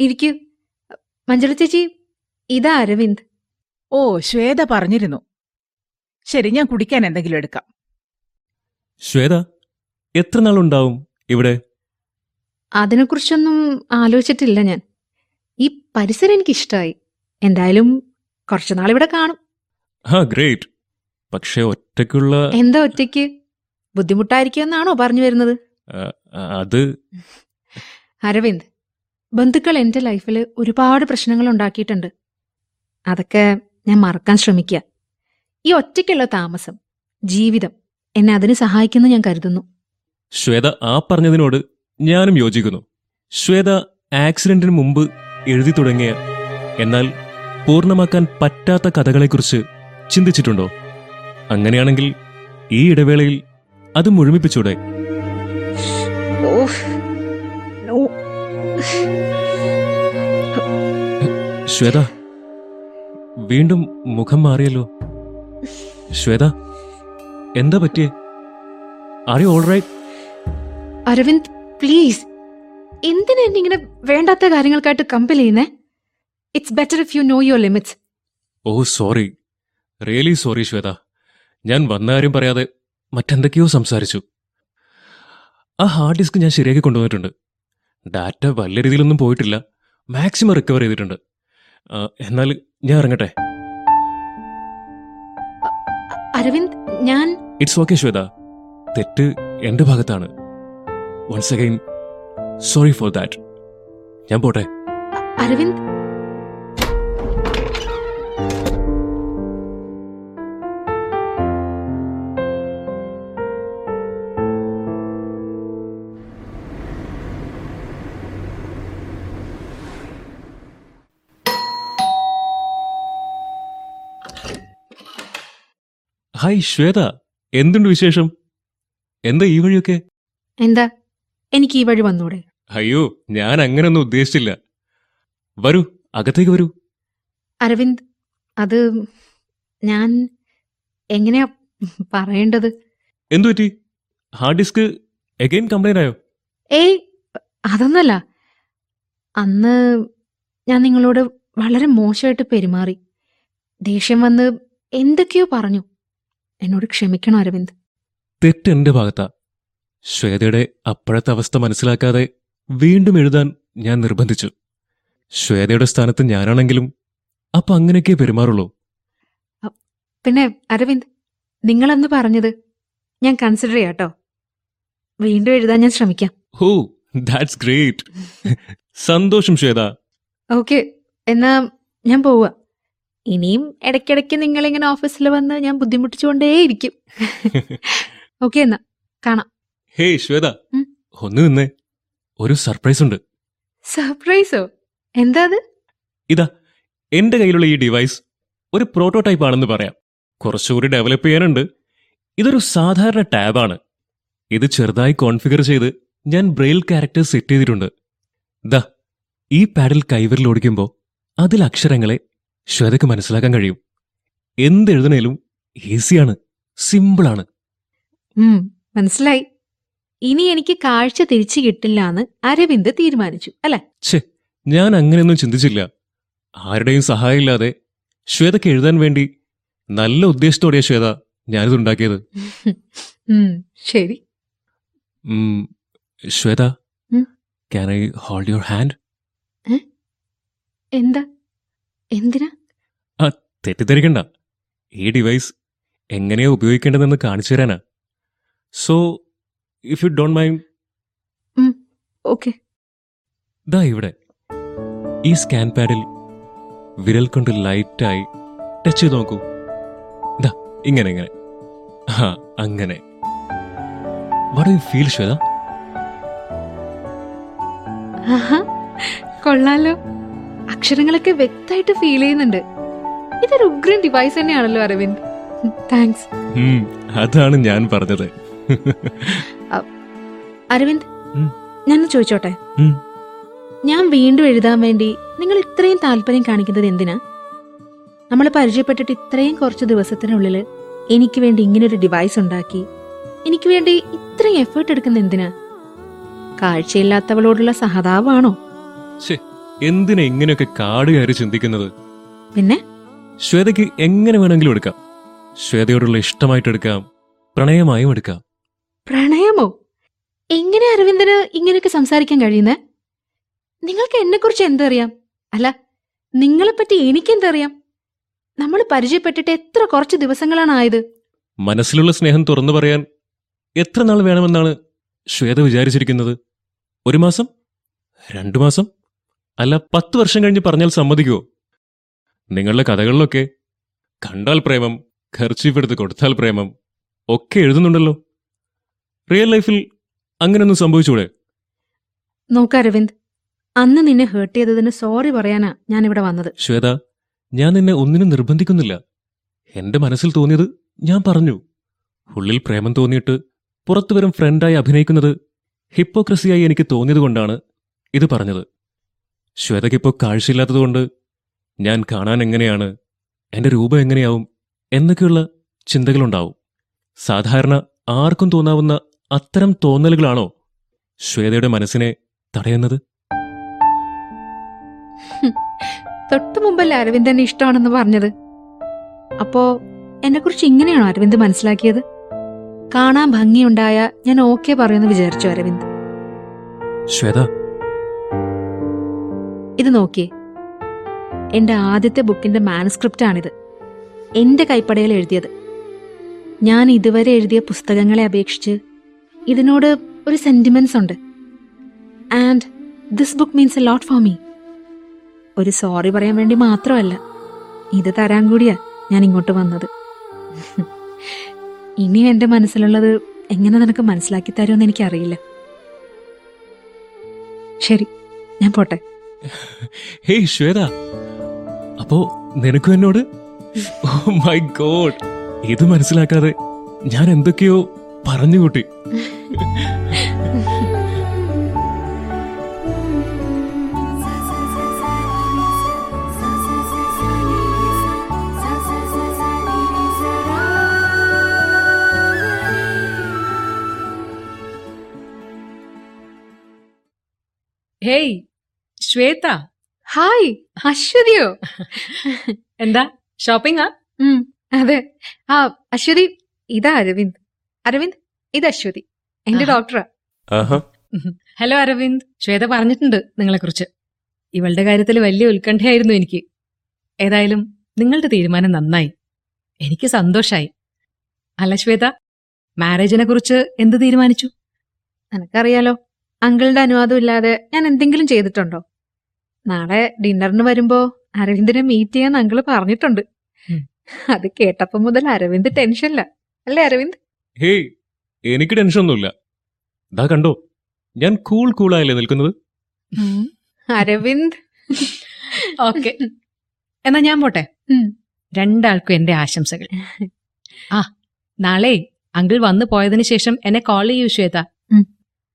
ഇരിക്കൂ. മഞ്ജുള ചേച്ചി ഇതാ അരവിന്ദ്. ഓ ശ്വേത പറഞ്ഞിരുന്നു. ശരി ഞാൻ കുടിക്കാൻ എന്തെങ്കിലും എടുക്കാം. ശ്വേത എത്ര നാളുണ്ടാവും ഇവിടെ? അതിനെക്കുറിച്ചൊന്നും ആലോചിച്ചിട്ടില്ല ഞാൻ. ഈ പരിസരം എനിക്ക് ഇഷ്ടമായി എന്തായാലും കുറച്ചുനാൾ ഇവിടെ കാണും. ആ ഗ്രേറ്റ്. പക്ഷേ ഒറ്റയ്ക്കുള്ള എന്താ ഒറ്റയ്ക്ക്? ബുദ്ധിമുട്ടായിരിക്കുമെന്നാണോ പറഞ്ഞു വരുന്നത്? അത് അരവിന്ദ് ബന്ധുക്കൾ എന്റെ ലൈഫിൽ ഒരുപാട് പ്രശ്നങ്ങൾ ഉണ്ടാക്കിയിട്ടുണ്ട്. അതൊക്കെ ഞാൻ മറക്കാൻ ശ്രമിക്കുക. ഈ ഒറ്റയ്ക്കുള്ള താമസം ജീവിതം എന്നെ അതിന് സഹായിക്കുന്നു ഞാൻ കരുതുന്നു. ശ്വേത ആ പറഞ്ഞതിനോട് ഞാനും യോജിക്കുന്നു. ശ്വേത ആക്സിഡന്റിന് മുമ്പ് എഴുതി തുടങ്ങിയ എന്നാൽ പൂർണമാക്കാൻ പറ്റാത്ത കഥകളെക്കുറിച്ച് ചിന്തിച്ചിട്ടുണ്ടോ? അങ്ങനെയാണെങ്കിൽ ഈ ഇടവേളയിൽ അത് മുഴുമിപ്പിച്ചൂടെ. ശ്വേത വീണ്ടും മുഖം മാറിയല്ലോ. ശ്വേത എന്താ പറ്റിയേ? Are you all right Aravind please എന്തിനാ എന്നെ ഇങ്ങനെ വേണ്ടാത്ത കാര്യങ്ങൾക്കായിട്ട് കമ്പൽ ചെയ്യുന്നേ? It's better if you know your limits oh sorry really sorry Shweta. ഞാൻ വന്ന കാര്യം പറയാതെ മറ്റെന്തൊക്കെയോ സംസാരിച്ചു. ആ ഹാർഡ് ഡിസ്ക് ഞാൻ ശരിയാക്കി കൊണ്ടുവന്നിട്ടുണ്ട്. ഡാറ്റ വലിയ രീതിയിലൊന്നും പോയിട്ടില്ല. മാക്സിമം റിക്കവർ ചെയ്തിട്ടുണ്ട്. എന്നാൽ ഞാൻ ഇറങ്ങട്ടെ? അരവിന്ദ് ഞാൻ ഇറ്റ്സ് ഓക്കെ ശ്വേത. തെറ്റ് എന്റെ ഭാഗത്താണ്. Once again sorry for that ഞാൻ പോട്ടെ? അരവിന്ദ് ഹായ് ശ്വേത എന്തുണ്ട് വിശേഷം? എന്താ ഈ വഴിയൊക്കെ? എന്താ? എനിക്ക് ഈ വഴി വന്നൂടെ. അയ്യോ ഞാൻ അങ്ങനൊന്നും ഉദ്ദേശിച്ചില്ല. വരൂ അകത്തേക്ക് വരൂ. അരവിന്ദ് അത് ഞാൻ എങ്ങനെയാ പറയേണ്ടത്? എന്തു പറ്റി? ഹാർഡ് ഡിസ്ക് എഗൈൻ കംപ്ലൈന്റ് ആയോ? ഏയ് അതൊന്നല്ല. അന്ന് ഞാൻ നിങ്ങളോട് വളരെ മോശമായിട്ട് പെരുമാറി. ദേഷ്യം വന്ന് എന്തൊക്കെയോ പറഞ്ഞു. എന്നോട് ക്ഷമിക്കണം അരവിന്ദ്. തെറ്റ് എന്റെ ഭാഗത്താ. ശ്വേതയുടെ അപ്പോഴത്തെ അവസ്ഥ മനസ്സിലാക്കാതെ വീണ്ടും എഴുതാൻ ഞാൻ നിർബന്ധിച്ചു. ശ്വേതയുടെ സ്ഥാനത്ത് ഞാനാണെങ്കിലും അപ്പൊ അങ്ങനെയൊക്കെ പെരുമാറുള്ളൂ. പിന്നെ അരവിന്ദ് നിങ്ങളന്ന് പറഞ്ഞത് ഞാൻ കൺസിഡർ ചെയ്യാട്ടോ. വീണ്ടും എഴുതാൻ ഞാൻ ശ്രമിക്കാം. ഹോ ദാറ്റ്സ് ഗ്രേറ്റ് സന്തോഷം ശ്വേത. ഓക്കെ എന്നാ ഞാൻ പോവാ. ഇനിയും ഇടയ്ക്കിടയ്ക്ക് നിങ്ങളിങ്ങനെ ഓഫീസിൽ വന്ന് ഞാൻ ബുദ്ധിമുട്ടിച്ചുകൊണ്ടേയിരിക്കും. ഓക്കെ എന്നാ. കാണാം. ഹേ ശ്വേത. ഒന്ന് നിന്നേ. ഒരു സർപ്രൈസ് ഉണ്ട്. സർപ്രൈസോ? എന്താ അത്? ഇതാ എന്റെ കയ്യിലുള്ള ഈ ഡിവൈസ് ഒരു പ്രോട്ടോടൈപ്പ് ആണെന്ന് പറയാം. കുറച്ചുകൂടി ഡെവലപ്പ് ചെയ്യാനുണ്ട്. ഇതൊരു സാധാരണ ടാബാണ്. ഇത് ചെറുതായി കോൺഫിഗർ ചെയ്ത് ഞാൻ ബ്രെയിൽ ക്യാരക്ടർ സെറ്റ് ചെയ്തിട്ടുണ്ട്. ദാ ഈ പാഡിൽ കൈവരിൽ ഓടിക്കുമ്പോൾ അതിൽ അക്ഷരങ്ങളെ ശ്വേതയ്ക്ക് മനസ്സിലാക്കാൻ കഴിയും. എന്തെഴുതണേലും ഈസിയാണ് സിമ്പിളാണ്. മനസ്സിലായി. ഇനി എനിക്ക് കാഴ്ച തിരിച്ചു കിട്ടില്ല എന്ന് അരവിന്ദ് തീരുമാനിച്ചു അല്ലെ? ഛേ ഞാൻ അങ്ങനെയൊന്നും ചിന്തിച്ചില്ല. ആരുടെയും സഹായമില്ലാതെ ശ്വേതയ്ക്ക് എഴുതാൻ വേണ്ടി നല്ല ഉദ്ദേശത്തോടെയാ ശ്വേത ഞാനിത് ഉണ്ടാക്കിയത്. ശരി. Shweta? Can I hold your hand എന്താ? എന്തിനാ? തെറ്റിദ്ധരിക്കണ്ട. ഈ ഡിവൈസ് എങ്ങനെയാ ഉപയോഗിക്കേണ്ടതെന്ന് കാണിച്ചു തരാനാ. So if you don't mind okay. ദാ ഇവിടെ. ഈ സ്കാൻ പാഡിൽ വിരൽ കൊണ്ട് ലൈറ്റായി ടച്ച് ചെയ്ത് നോക്കൂ. ദാ ഇങ്ങനെ ഇങ്ങനെ. ആ അങ്ങനെ. What you feel Shweta? കൊള്ളാലോ. അക്ഷരങ്ങളൊക്കെ വ്യക്തമായിട്ട് ഫീൽ ചെയ്യുന്നുണ്ട്. ഇതൊരു ഉഗ്രൻ ഡിവൈസ് തന്നെയാണല്ലോ അരവിന്ദ്. താങ്ക്സ് അതാണ് ഞാൻ പറഞ്ഞത്. അരവിന്ദ്. ഞാൻ ചോദിച്ചോട്ടെ? ഞാൻ വീണ്ടും എഴുതാൻ വേണ്ടി നിങ്ങൾ ഇത്രയും താല്പര്യം കാണിക്കുന്നത് എന്തിനാ? നമ്മൾ പരിചയപ്പെട്ടിട്ട് ഇത്രയും കുറച്ച് ദിവസത്തിനുള്ളിൽ എനിക്ക് വേണ്ടി ഇങ്ങനൊരു ഡിവൈസ് ഉണ്ടാക്കി എനിക്ക് വേണ്ടി ഇത്രയും എഫേർട്ട് എടുക്കുന്ന എന്തിനാ? കാഴ്ചയില്ലാത്തവളോടുള്ള സഹതാപാണോ ശ്ശേ, എന്തിനാ ഇങ്ങനെയൊക്കെ കാട് കയറി ചിന്തിക്കുന്നത്? പിന്നെ? ശ്വേതയ്ക്ക് എങ്ങനെ വേണമെങ്കിലും എടുക്കാം. ശ്വേതയോടുള്ള ഇഷ്ടമായിട്ട് എടുക്കാം പ്രണയമായും എടുക്കാം. പ്രണയമോ? എങ്ങനെ അരവിന്ദന് ഇങ്ങനെയൊക്കെ സംസാരിക്കാൻ കഴിയുന്നേ? നിങ്ങൾക്ക് എന്നെക്കുറിച്ച് എന്തറിയാം? അല്ല നിങ്ങളെപ്പറ്റി എനിക്കെന്തറിയാം? നമ്മൾ പരിചയപ്പെട്ടിട്ട് എത്ര കുറച്ച് ദിവസങ്ങളാണ് ആയത് മനസ്സിലുള്ള സ്നേഹം തുറന്നു പറയാൻ എത്ര നാൾ വേണമെന്നാണ് ശ്വേത വിചാരിച്ചിരിക്കുന്നത്? ഒരു മാസം? രണ്ടു മാസം? അല്ല പത്ത് വർഷം കഴിഞ്ഞ് പറഞ്ഞാൽ സമ്മതിക്കുമോ നിങ്ങളുടെ കഥകളിലൊക്കെ കണ്ടാൽ പ്രേമം ഖർച്ചീഫ് എടുത്ത് കൊടുത്താൽ പ്രേമം ഒക്കെ എഴുതുന്നുണ്ടല്ലോ. റിയൽ ലൈഫിൽ അങ്ങനെയൊന്നും സംഭവിച്ചൂടെ? നോക്ക അരവിന്ദ് അന്ന് നിന്നെ ഹേർട്ട് ചെയ്തതിന് സോറി പറയാനാ ഞാൻ ഇവിടെ വന്നത്. ശ്വേത ഞാൻ നിന്നെ ഒന്നിനും നിർബന്ധിക്കുന്നില്ല. എന്റെ മനസ്സിൽ തോന്നിയത് ഞാൻ പറഞ്ഞു. ഉള്ളിൽ പ്രേമം തോന്നിയിട്ട് പുറത്തുവരും ഫ്രണ്ടായി അഭിനയിക്കുന്നത് ഹിപ്പോക്രസിയായി എനിക്ക് തോന്നിയതുകൊണ്ടാണ് ഇത് പറഞ്ഞത്. ശ്വേതയ്ക്കിപ്പോ കാഴ്ചയില്ലാത്തതുകൊണ്ട് ഞാൻ കാണാൻ എങ്ങനെയാണ്? എന്റെ രൂപം എങ്ങനെയാവും? എന്നൊക്കെയുള്ള ചിന്തകളുണ്ടാവും. സാധാരണ ആർക്കും തോന്നാവുന്ന അത്തരം തോന്നലുകളാണോ ശ്വേതയുടെ മനസ്സിനെ തടയുന്നത്? തൊട്ടു മുമ്പല്ലേ അരവിന്ദ് എന്നെ ഇഷ്ടമാണെന്ന് പറഞ്ഞത്? അപ്പോ എന്നെ കുറിച്ച് ഇങ്ങനെയാണോ അരവിന്ദ് മനസ്സിലാക്കിയത്? കാണാൻ ഭംഗിയുണ്ടായ ഞാൻ ഓക്കെ പറയുമെന്ന് വിചാരിച്ചു അരവിന്ദ്. ശ്വേത ഇത് നോക്കിയേ. എന്റെ ആദ്യത്തെ ബുക്കിന്റെ മാനസ്ക്രിപ്റ്റ് ആണിത് എന്റെ കൈപ്പടയിൽ എഴുതിയത്. ഞാൻ ഇതുവരെ എഴുതിയ പുസ്തകങ്ങളെ അപേക്ഷിച്ച് ഇതിനോട് ഒരു സെന്റിമെന്റ്സ് ഉണ്ട്. And this book means a lot for me ഒരു സോറി പറയാൻ വേണ്ടി മാത്രമല്ല ഇത് തരാൻ കൂടിയാ ഞാൻ ഇങ്ങോട്ട് വന്നത്. ഇനി എന്റെ മനസ്സിലുള്ളത് എങ്ങനെ നിനക്ക് മനസ്സിലാക്കി തരുമെന്ന് എനിക്കറിയില്ല. ശരി ഞാൻ പോട്ടെ. ഹേയ് ശ്വേത. അപ്പോ നിനക്കും എന്നോട്? മൈ ഗോഡ് ഇത് മനസ്സിലാക്കാതെ ഞാൻ എന്തൊക്കെയോ പറഞ്ഞു കൂട്ടി. ഹേയ് ശ്വേത. ഹായ് അശ്വതിയോ? എന്താ? ഷോപ്പിംഗ് ആ? അതെ. ആ അശ്വതി ഇതാ അരവിന്ദ്. അരവിന്ദ് ഇത് അശ്വതി. എന്റെ ആഹാ. ഡോക്ടറാ. ഹലോ അരവിന്ദ്. ശ്വേത പറഞ്ഞിട്ടുണ്ട് നിങ്ങളെ കുറിച്ച് ഇവളുടെ കാര്യത്തിൽ വലിയ ഉത്കണ്ഠയായിരുന്നു എനിക്ക്. ഏതായാലും നിങ്ങളുടെ തീരുമാനം നന്നായി. എനിക്ക് സന്തോഷായി. അല്ല ശ്വേത മാരേജിനെ കുറിച്ച് എന്ത് തീരുമാനിച്ചു? നിനക്കറിയാലോ അങ്കിളുടെ അനുവാദം ഇല്ലാതെ ഞാൻ എന്തെങ്കിലും ചെയ്തിട്ടുണ്ടോ? നാളെ ഡിന്നറിന് വരുമ്പോ അരവിന്ദിനെ മീറ്റ് ചെയ്യാൻ അങ്കിൾ പറഞ്ഞിട്ടുണ്ട്. അത് കേട്ടപ്പോ മുതൽ അരവിന്ദ് ടെൻഷനില്ല. അല്ലേ അരവിന്ദ്? ഹേയ് എനിക്ക് ടെൻഷൻ ഒന്നുമില്ല ദാ കണ്ടോ ഞാൻ കൂൾ കൂളായല്ലേ നിൽക്കുന്നത്? അരവിന്ദ്. ഓക്കെ. എന്നാ ഞാൻ പോട്ടെ. രണ്ടാൾക്കും എന്റെ ആശംസകൾ. ആ നാളെ അങ്കിൾ വന്നു പോയതിന് ശേഷം എന്നെ കോൾ ചെയ്യൂ ശ്വേത.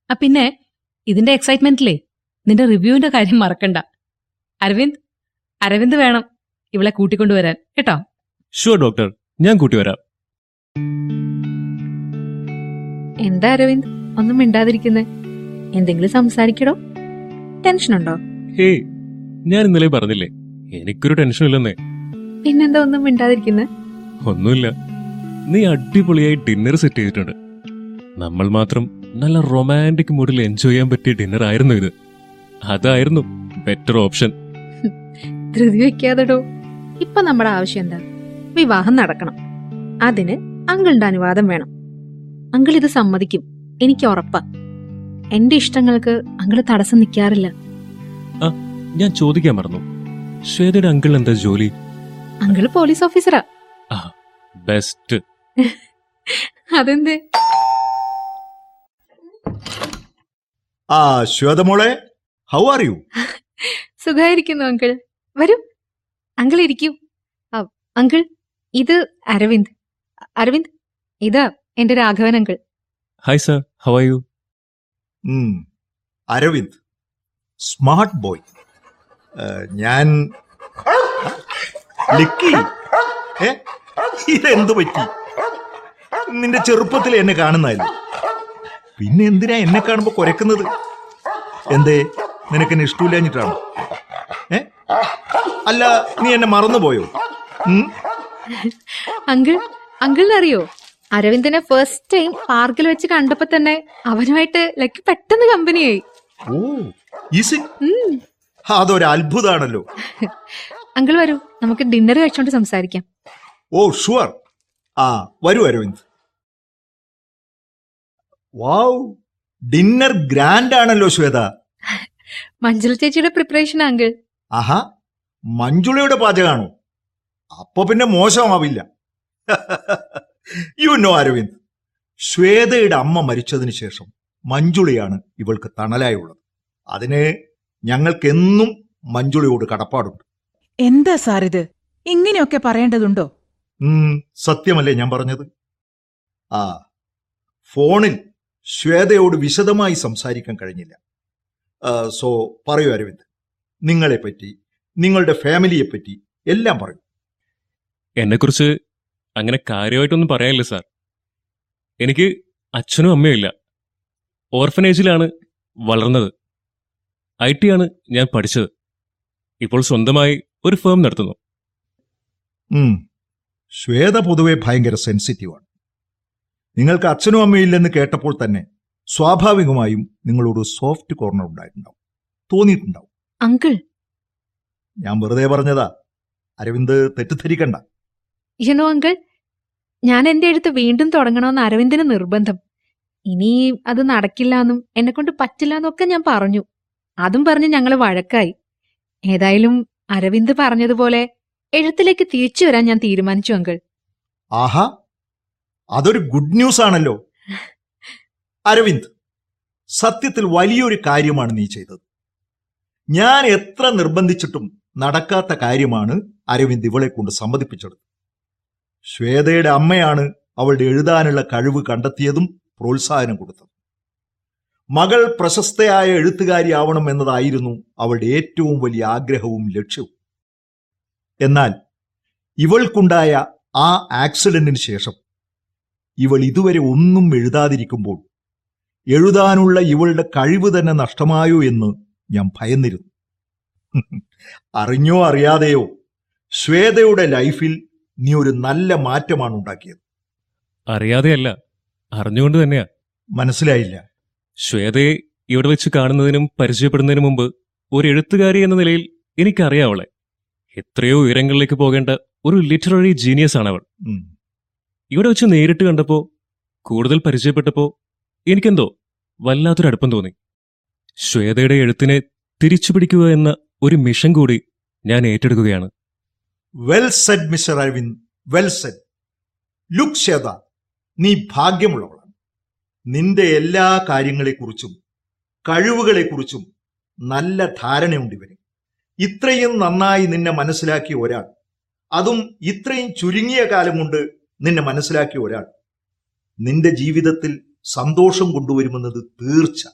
ആ പിന്നെ ഇതിന്റെ എക്സൈറ്റ്മെന്റിലേ നിന്റെ റിവ്യൂവിന്റെ കാര്യം മറക്കണ്ട. അരവിന്ദ് അരവിന്ദ് വേണം ഇവളെ കൂട്ടിക്കൊണ്ടുവരാൻ. കേട്ടോ? ഷുവർ ഡോക്ടർ ഞാൻ കൂട്ടി വരാം എന്താ അരവിന്ദ്? ഒന്നും മിണ്ടാതിരിക്കുന്നേ. എന്തെങ്കിലും സംസാരിക്കടോ? ടെൻഷനുണ്ടോ? ഹേയ് ഞാൻ ഇന്നലെ പറഞ്ഞില്ലേ എനിക്കൊരു ടെൻഷൻ ഇല്ലെന്നേ. പിന്നെന്താ ഒന്നും മിണ്ടാതിരിക്കുന്നേ? ഒന്നുമില്ല. നീ അടിപൊളിയായി ഡിന്നർ സെറ്റ് ചെയ്തിട്ടുണ്ട്. നമ്മൾ മാത്രം നല്ല റൊമാന്റിക് മൂഡിൽ എൻജോയ് ചെയ്യാൻ പറ്റിയ ഡിന്നർ ആയിരുന്നു ഇത്. അതായിരുന്നു ബെറ്റർ ഓപ്ഷൻ ധൃതി വെക്കാതെടോ ഇപ്പൊ നമ്മുടെ ആവശ്യം എന്താ? വിവാഹം നടക്കണം. അതിന് അങ്കിളിന്റെ അനുവാദം വേണം. അങ്കിൾ ഇത് സമ്മതിക്കും. എനിക്ക് ഉറപ്പാ. എന്റെ ഇഷ്ടങ്ങൾക്ക് അങ്കിൾ തടസ്സം നിൽക്കാറില്ല ഞാൻ ചോദിക്കാൻ മറന്നു. ശ്വേതയുടെ അങ്കിൾ എന്താ ജോലി? അങ്കിൾ പോലീസ് ഓഫീസറാ. ബെസ്റ്റ്. അതെന്തേ? ആ ശ്വേതമോളെ ഹൗ ആർ യു സുഖായിരിക്കുന്നു അങ്കിൾ. വരൂ. അങ്കിൾ ഇരിക്കൂ. ആ, അങ്കിൾ ഇത് അരവിന്ദ്. അരവിന്ദ് ഇതാ എന്റെ Raghavan uncle. Hi sir how are you Aravind smart boy. ഞാൻ ലിക്കി. ഇതെന്തു പറ്റി? നിന്റെ ചെറുപ്പത്തിൽ എന്നെ കാണുന്നതല്ലേ? പിന്നെ എന്തിനാ എന്നെ കാണുമ്പോ കുരക്കുന്നത്? എന്തേ? നിനക്ക് എന്നെ ഇഷ്ടമില്ലാഞ്ഞിട്ടാണോ? ഏ? അല്ല നീ എന്നെ മറന്നുപോയോ? അങ്കിൾ അറിയോ? അരവിന്ദനെ ഫസ്റ്റ് ടൈം പാർക്കിൽ വെച്ച് കണ്ടപ്പോ തന്നെ അവനുമായിട്ട് ലക്കി പെട്ടെന്ന് കമ്പനിയായി ഓ. അതൊരു അത്ഭുതമാണല്ലോ അങ്കിൾ വരൂ. നമുക്ക് ഡിന്നർ കഴിച്ചോണ്ട് സംസാരിക്കാം. ഓ ഷുവർ ആ വരൂ അരവിന്ദ്. വാവ് ഡിന്നർ ഗ്രാൻഡ് ആണല്ലോ ശ്വേത. മഞ്ജുള ചേച്ചിയുടെ പ്രിപ്പറേഷൻ അങ്കിൾ ആഹാ മഞ്ജുളയുടെ പാചകമാണോ അപ്പൊ പിന്നെ മോശമാവില്ല. യു നോ അരവിന്ദ് ശ്വേതയുടെ അമ്മ മരിച്ചതിന് ശേഷം മഞ്ജുളിയാണ് ഇവൾക്ക് തണലായുള്ളത്. അതിന് ഞങ്ങൾക്കെന്നും മഞ്ജുളിയോട് കടപ്പാടുണ്ട്. എന്താ സാർ ഇത്? ഇങ്ങനെയൊക്കെ പറയേണ്ടതുണ്ടോ? ഉം, സത്യമല്ലേ ഞാൻ പറഞ്ഞത്? ആ ഫോണിൽ ശ്വേതയോട് വിശദമായി സംസാരിക്കാൻ കഴിഞ്ഞില്ല. സോ പറയൂ അരവിന്ദ്. നിങ്ങളെപ്പറ്റി നിങ്ങളുടെ ഫാമിലിയെ പറ്റി എല്ലാം പറയൂ. എന്നെക്കുറിച്ച് അങ്ങനെ കാര്യമായിട്ടൊന്നും പറയാനില്ല സാർ. എനിക്ക് അച്ഛനും അമ്മയും ഇല്ല. ഓർഫനേജിലാണ് വളർന്നത്. ഐ ടി ആണ് ഞാൻ പഠിച്ചത്. ഇപ്പോൾ സ്വന്തമായി ഒരു ഫേം നടത്തുന്നു. ശ്വേത പൊതുവെ ഭയങ്കര സെൻസിറ്റീവാണ് നിങ്ങൾക്ക് അച്ഛനും അമ്മയും ഇല്ലെന്ന് കേട്ടപ്പോൾ തന്നെ സ്വാഭാവികമായും നിങ്ങളൊരു സോഫ്റ്റ് കോർണർ ഉണ്ടായിട്ടുണ്ടാവും. തോന്നിയിട്ടുണ്ടാവും. അങ്കിൾ. ഞാൻ വെറുതെ പറഞ്ഞതാ. അരവിന്ദ് തെറ്റിദ്ധരിക്കണ്ട. യുനോ അങ്കിൾ ഞാൻ എന്റെ അടുത്ത് വീണ്ടും തുടങ്ങണമെന്ന് അരവിന്ദിന് നിർബന്ധം. ഇനി അത് നടക്കില്ല എന്നും എന്നെ കൊണ്ട് പറ്റില്ല എന്നൊക്കെ ഞാൻ പറഞ്ഞു. അതും പറഞ്ഞ് ഞങ്ങൾ വഴക്കായി. ഏതായാലും അരവിന്ദ് പറഞ്ഞതുപോലെ എഴുത്തിലേക്ക് തിരിച്ചു വരാൻ ഞാൻ തീരുമാനിച്ചു അങ്കിൾ. ആഹാ അതൊരു ഗുഡ് ന്യൂസ് ആണല്ലോ. അരവിന്ദ് സത്യത്തിൽ വലിയൊരു കാര്യമാണ് നീ ചെയ്തത്. ഞാൻ എത്ര നിർബന്ധിച്ചിട്ടും നടക്കാത്ത കാര്യമാണ് അരവിന്ദ് ഇവളെ കൊണ്ട് സമ്മതിപ്പിച്ചത്. ശ്വേതയുടെ അമ്മയാണ് അവളുടെ എഴുതാനുള്ള കഴിവ് കണ്ടെത്തിയതും പ്രോത്സാഹനം കൊടുത്തത്. മകൾ പ്രശസ്തയായ എഴുത്തുകാരിയാവണം എന്നതായിരുന്നു അവളുടെ ഏറ്റവും വലിയ ആഗ്രഹവും ലക്ഷ്യവും. എന്നാൽ ഇവൾക്കുണ്ടായ ആ ആക്സിഡന്റിന് ശേഷം ഇവൾ ഇതുവരെ ഒന്നും എഴുതാതിരിക്കുമ്പോൾ എഴുതാനുള്ള ഇവളുടെ കഴിവ് തന്നെ നഷ്ടമായോ എന്ന് ഞാൻ ഭയന്നിരുന്നു. അറിഞ്ഞോ അറിയാതെയോ ശ്വേതയുടെ ലൈഫിൽ നീ ഒരു നല്ല മാറ്റമാണ് ഉണ്ടാക്കിയത്. അറിയാതെയല്ല അറിഞ്ഞുകൊണ്ട് തന്നെയാ. മനസ്സിലായില്ല. ശ്വേതയെ ഇവിടെ വെച്ച് കാണുന്നതിനും പരിചയപ്പെടുന്നതിനും മുമ്പ് ഒരു എഴുത്തുകാരി എന്ന നിലയിൽ എനിക്കറിയാം അവളെ. എത്രയോ ഉയരങ്ങളിലേക്ക് പോകേണ്ട ഒരു ലിറ്റററി ജീനിയസ് ആണ് അവൾ. ഇവിടെ വെച്ച് നേരിട്ട് കണ്ടപ്പോ കൂടുതൽ പരിചയപ്പെട്ടപ്പോ എനിക്കെന്തോ വല്ലാത്തൊരു അടുപ്പം തോന്നി. ശ്വേതയുടെ എഴുത്തിനെ തിരിച്ചു പിടിക്കുക എന്ന ഒരു മിഷൻ കൂടി ഞാൻ ഏറ്റെടുക്കുകയാണ്. Well said mister Aravind well said look Shweta നീ ഭാഗ്യമുള്ളവളാണ്. നിന്റെ എല്ലാ കാര്യങ്ങളെക്കുറിച്ചും കഴിവുകളെക്കുറിച്ചും നല്ല ധാരണയുണ്ട് ഇവന്. ഇത്രയും നന്നായി നിന്നെ മനസ്സിലാക്കിയ ഒരാൾ അതും ഇത്രയും ചുരുങ്ങിയ കാലം കൊണ്ട് നിന്നെ മനസ്സിലാക്കിയ ഒരാൾ നിന്റെ ജീവിതത്തിൽ സന്തോഷം കൊണ്ടുവരുമെന്നത് തീർച്ച.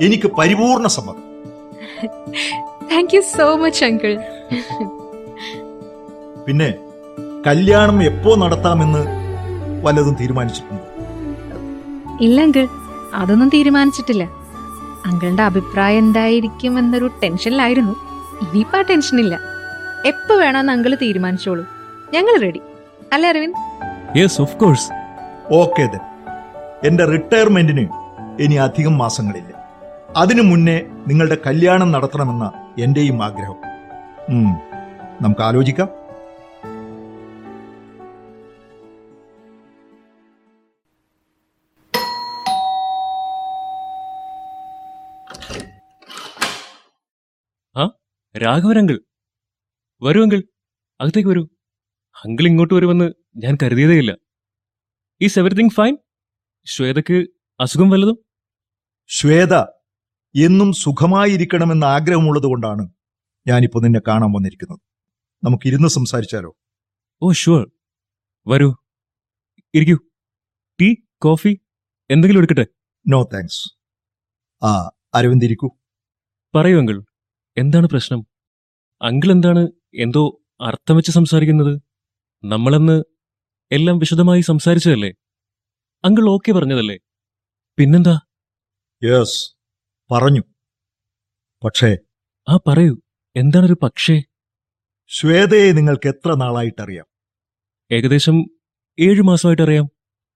എനിക്ക് പരിപൂർണ സമ്മതം. Thank you so much uncle പിന്നെ കല്യാണം എപ്പോ നടത്താമെന്ന് വല്ലതും തീരുമാനിച്ചിട്ടുണ്ടോ? ഇല്ല അങ്കിൾ അതൊന്നും തീരുമാനിച്ചിട്ടില്ല. അങ്കിളിന്റെ അഭിപ്രായം എന്തായിരിക്കും എന്നൊരു ടെൻഷനിലായിരുന്നു. ഇനിയിപ്പോ ആ ഇല്ല. എപ്പോ വേണമെന്ന് അങ്കിൾ തീരുമാനിച്ചോളൂ. ഞങ്ങൾ റെഡി അല്ലേ Aravind? Yes of course okay then എന്റെ റിട്ടയർമെന്റിന് ഇനി അധികം മാസങ്ങളില്ല. അതിനു മുന്നേ നിങ്ങളുടെ കല്യാണം നടത്തണമെന്ന എന്റെയും ആഗ്രഹം. നമുക്ക് ആലോചിക്കാം. രാഘവനങ്കിൾ വരൂ അങ്കിൾ. അകത്തേക്ക് വരൂ. അങ്കിൾ ഇങ്ങോട്ട് വരുമെന്ന് ഞാൻ കരുതിയതേയില്ല. ഈസ് എവറിഥിങ് ഫൈൻ ശ്വേതയ്ക്ക് അസുഖം വല്ലതും? ശ്വേത എന്നും സുഖമായിരിക്കണമെന്ന് ആഗ്രഹമുള്ളത് കൊണ്ടാണ് ഞാനിപ്പോ നിന്നെ കാണാൻ വന്നിരിക്കുന്നത്. നമുക്ക് ഇരുന്ന് സംസാരിച്ചാലോ? ഓ ഷുവർ വരൂ. ഇരിക്കൂ. ടീ കോഫി എന്തെങ്കിലും എടുക്കട്ടെ? നോ താങ്ക്സ് ആ അരവിന്ദ് ഇരിക്കൂ. പറയൂ അങ്കിൾ. എന്താണ് പ്രശ്നം? അങ്കിൾ എന്താണ് എന്തോ അർത്ഥം വെച്ച് സംസാരിക്കുന്നത്? നമ്മളന്ന് എല്ലാം വിശദമായി സംസാരിച്ചതല്ലേ? അങ്കിൾ ഓക്കെ പറഞ്ഞതല്ലേ? പിന്നെന്താ? യെസ് പറഞ്ഞു. പക്ഷേ ആ പറയൂ. എന്താണൊരു പക്ഷേ? ശ്വേതയെ നിങ്ങൾക്ക് എത്ര നാളായിട്ടറിയാം? ഏകദേശം ഏഴു മാസമായിട്ട് അറിയാം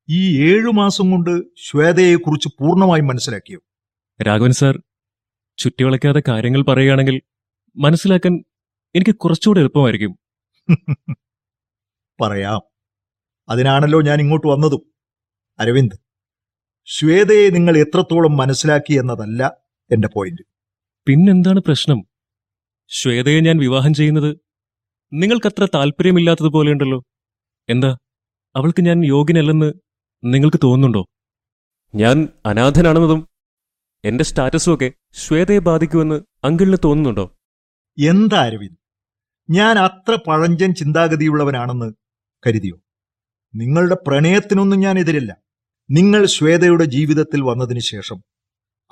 ഈ ഏഴു മാസം കൊണ്ട് ശ്വേതയെക്കുറിച്ച് പൂർണമായും മനസ്സിലാക്കിയോ? രാഘവൻ സാർ ചുറ്റിവളയ്ക്കാതെ കാര്യങ്ങൾ പറയുകയാണെങ്കിൽ മനസ്സിലാക്കാൻ എനിക്ക് കുറച്ചുകൂടെ എളുപ്പമായിരിക്കും. പറയാം. അതിനാണല്ലോ ഞാൻ ഇങ്ങോട്ട് വന്നതും. അരവിന്ദ് ശ്വേതയെ നിങ്ങൾ എത്രത്തോളം മനസ്സിലാക്കി എന്നതല്ല എന്റെ പോയിന്റ് പിന്നെന്താണ് പ്രശ്നം? ശ്വേതയെ ഞാൻ വിവാഹം ചെയ്യുന്നത് നിങ്ങൾക്കത്ര താല്പര്യമില്ലാത്തതുപോലെയുണ്ടല്ലോ. എന്താ? അവൾക്ക് ഞാൻ യോഗ്യനല്ലെന്ന് നിങ്ങൾക്ക് തോന്നുന്നുണ്ടോ? ഞാൻ അനാഥനാണെന്നതും എന്റെ സ്റ്റാറ്റസും ഒക്കെ ശ്വേതയെ ബാധിക്കുമെന്ന് അങ്കിളിന് തോന്നുന്നുണ്ടോ? എന്താ അരവിന്ദ്? ഞാൻ അത്ര പഴഞ്ചൻ ചിന്താഗതിയുള്ളവനാണെന്ന് കരുതിയോ? നിങ്ങളുടെ പ്രണയത്തിനൊന്നും ഞാൻ എതിരല്ല. നിങ്ങൾ ശ്വേതയുടെ ജീവിതത്തിൽ വന്നതിന് ശേഷം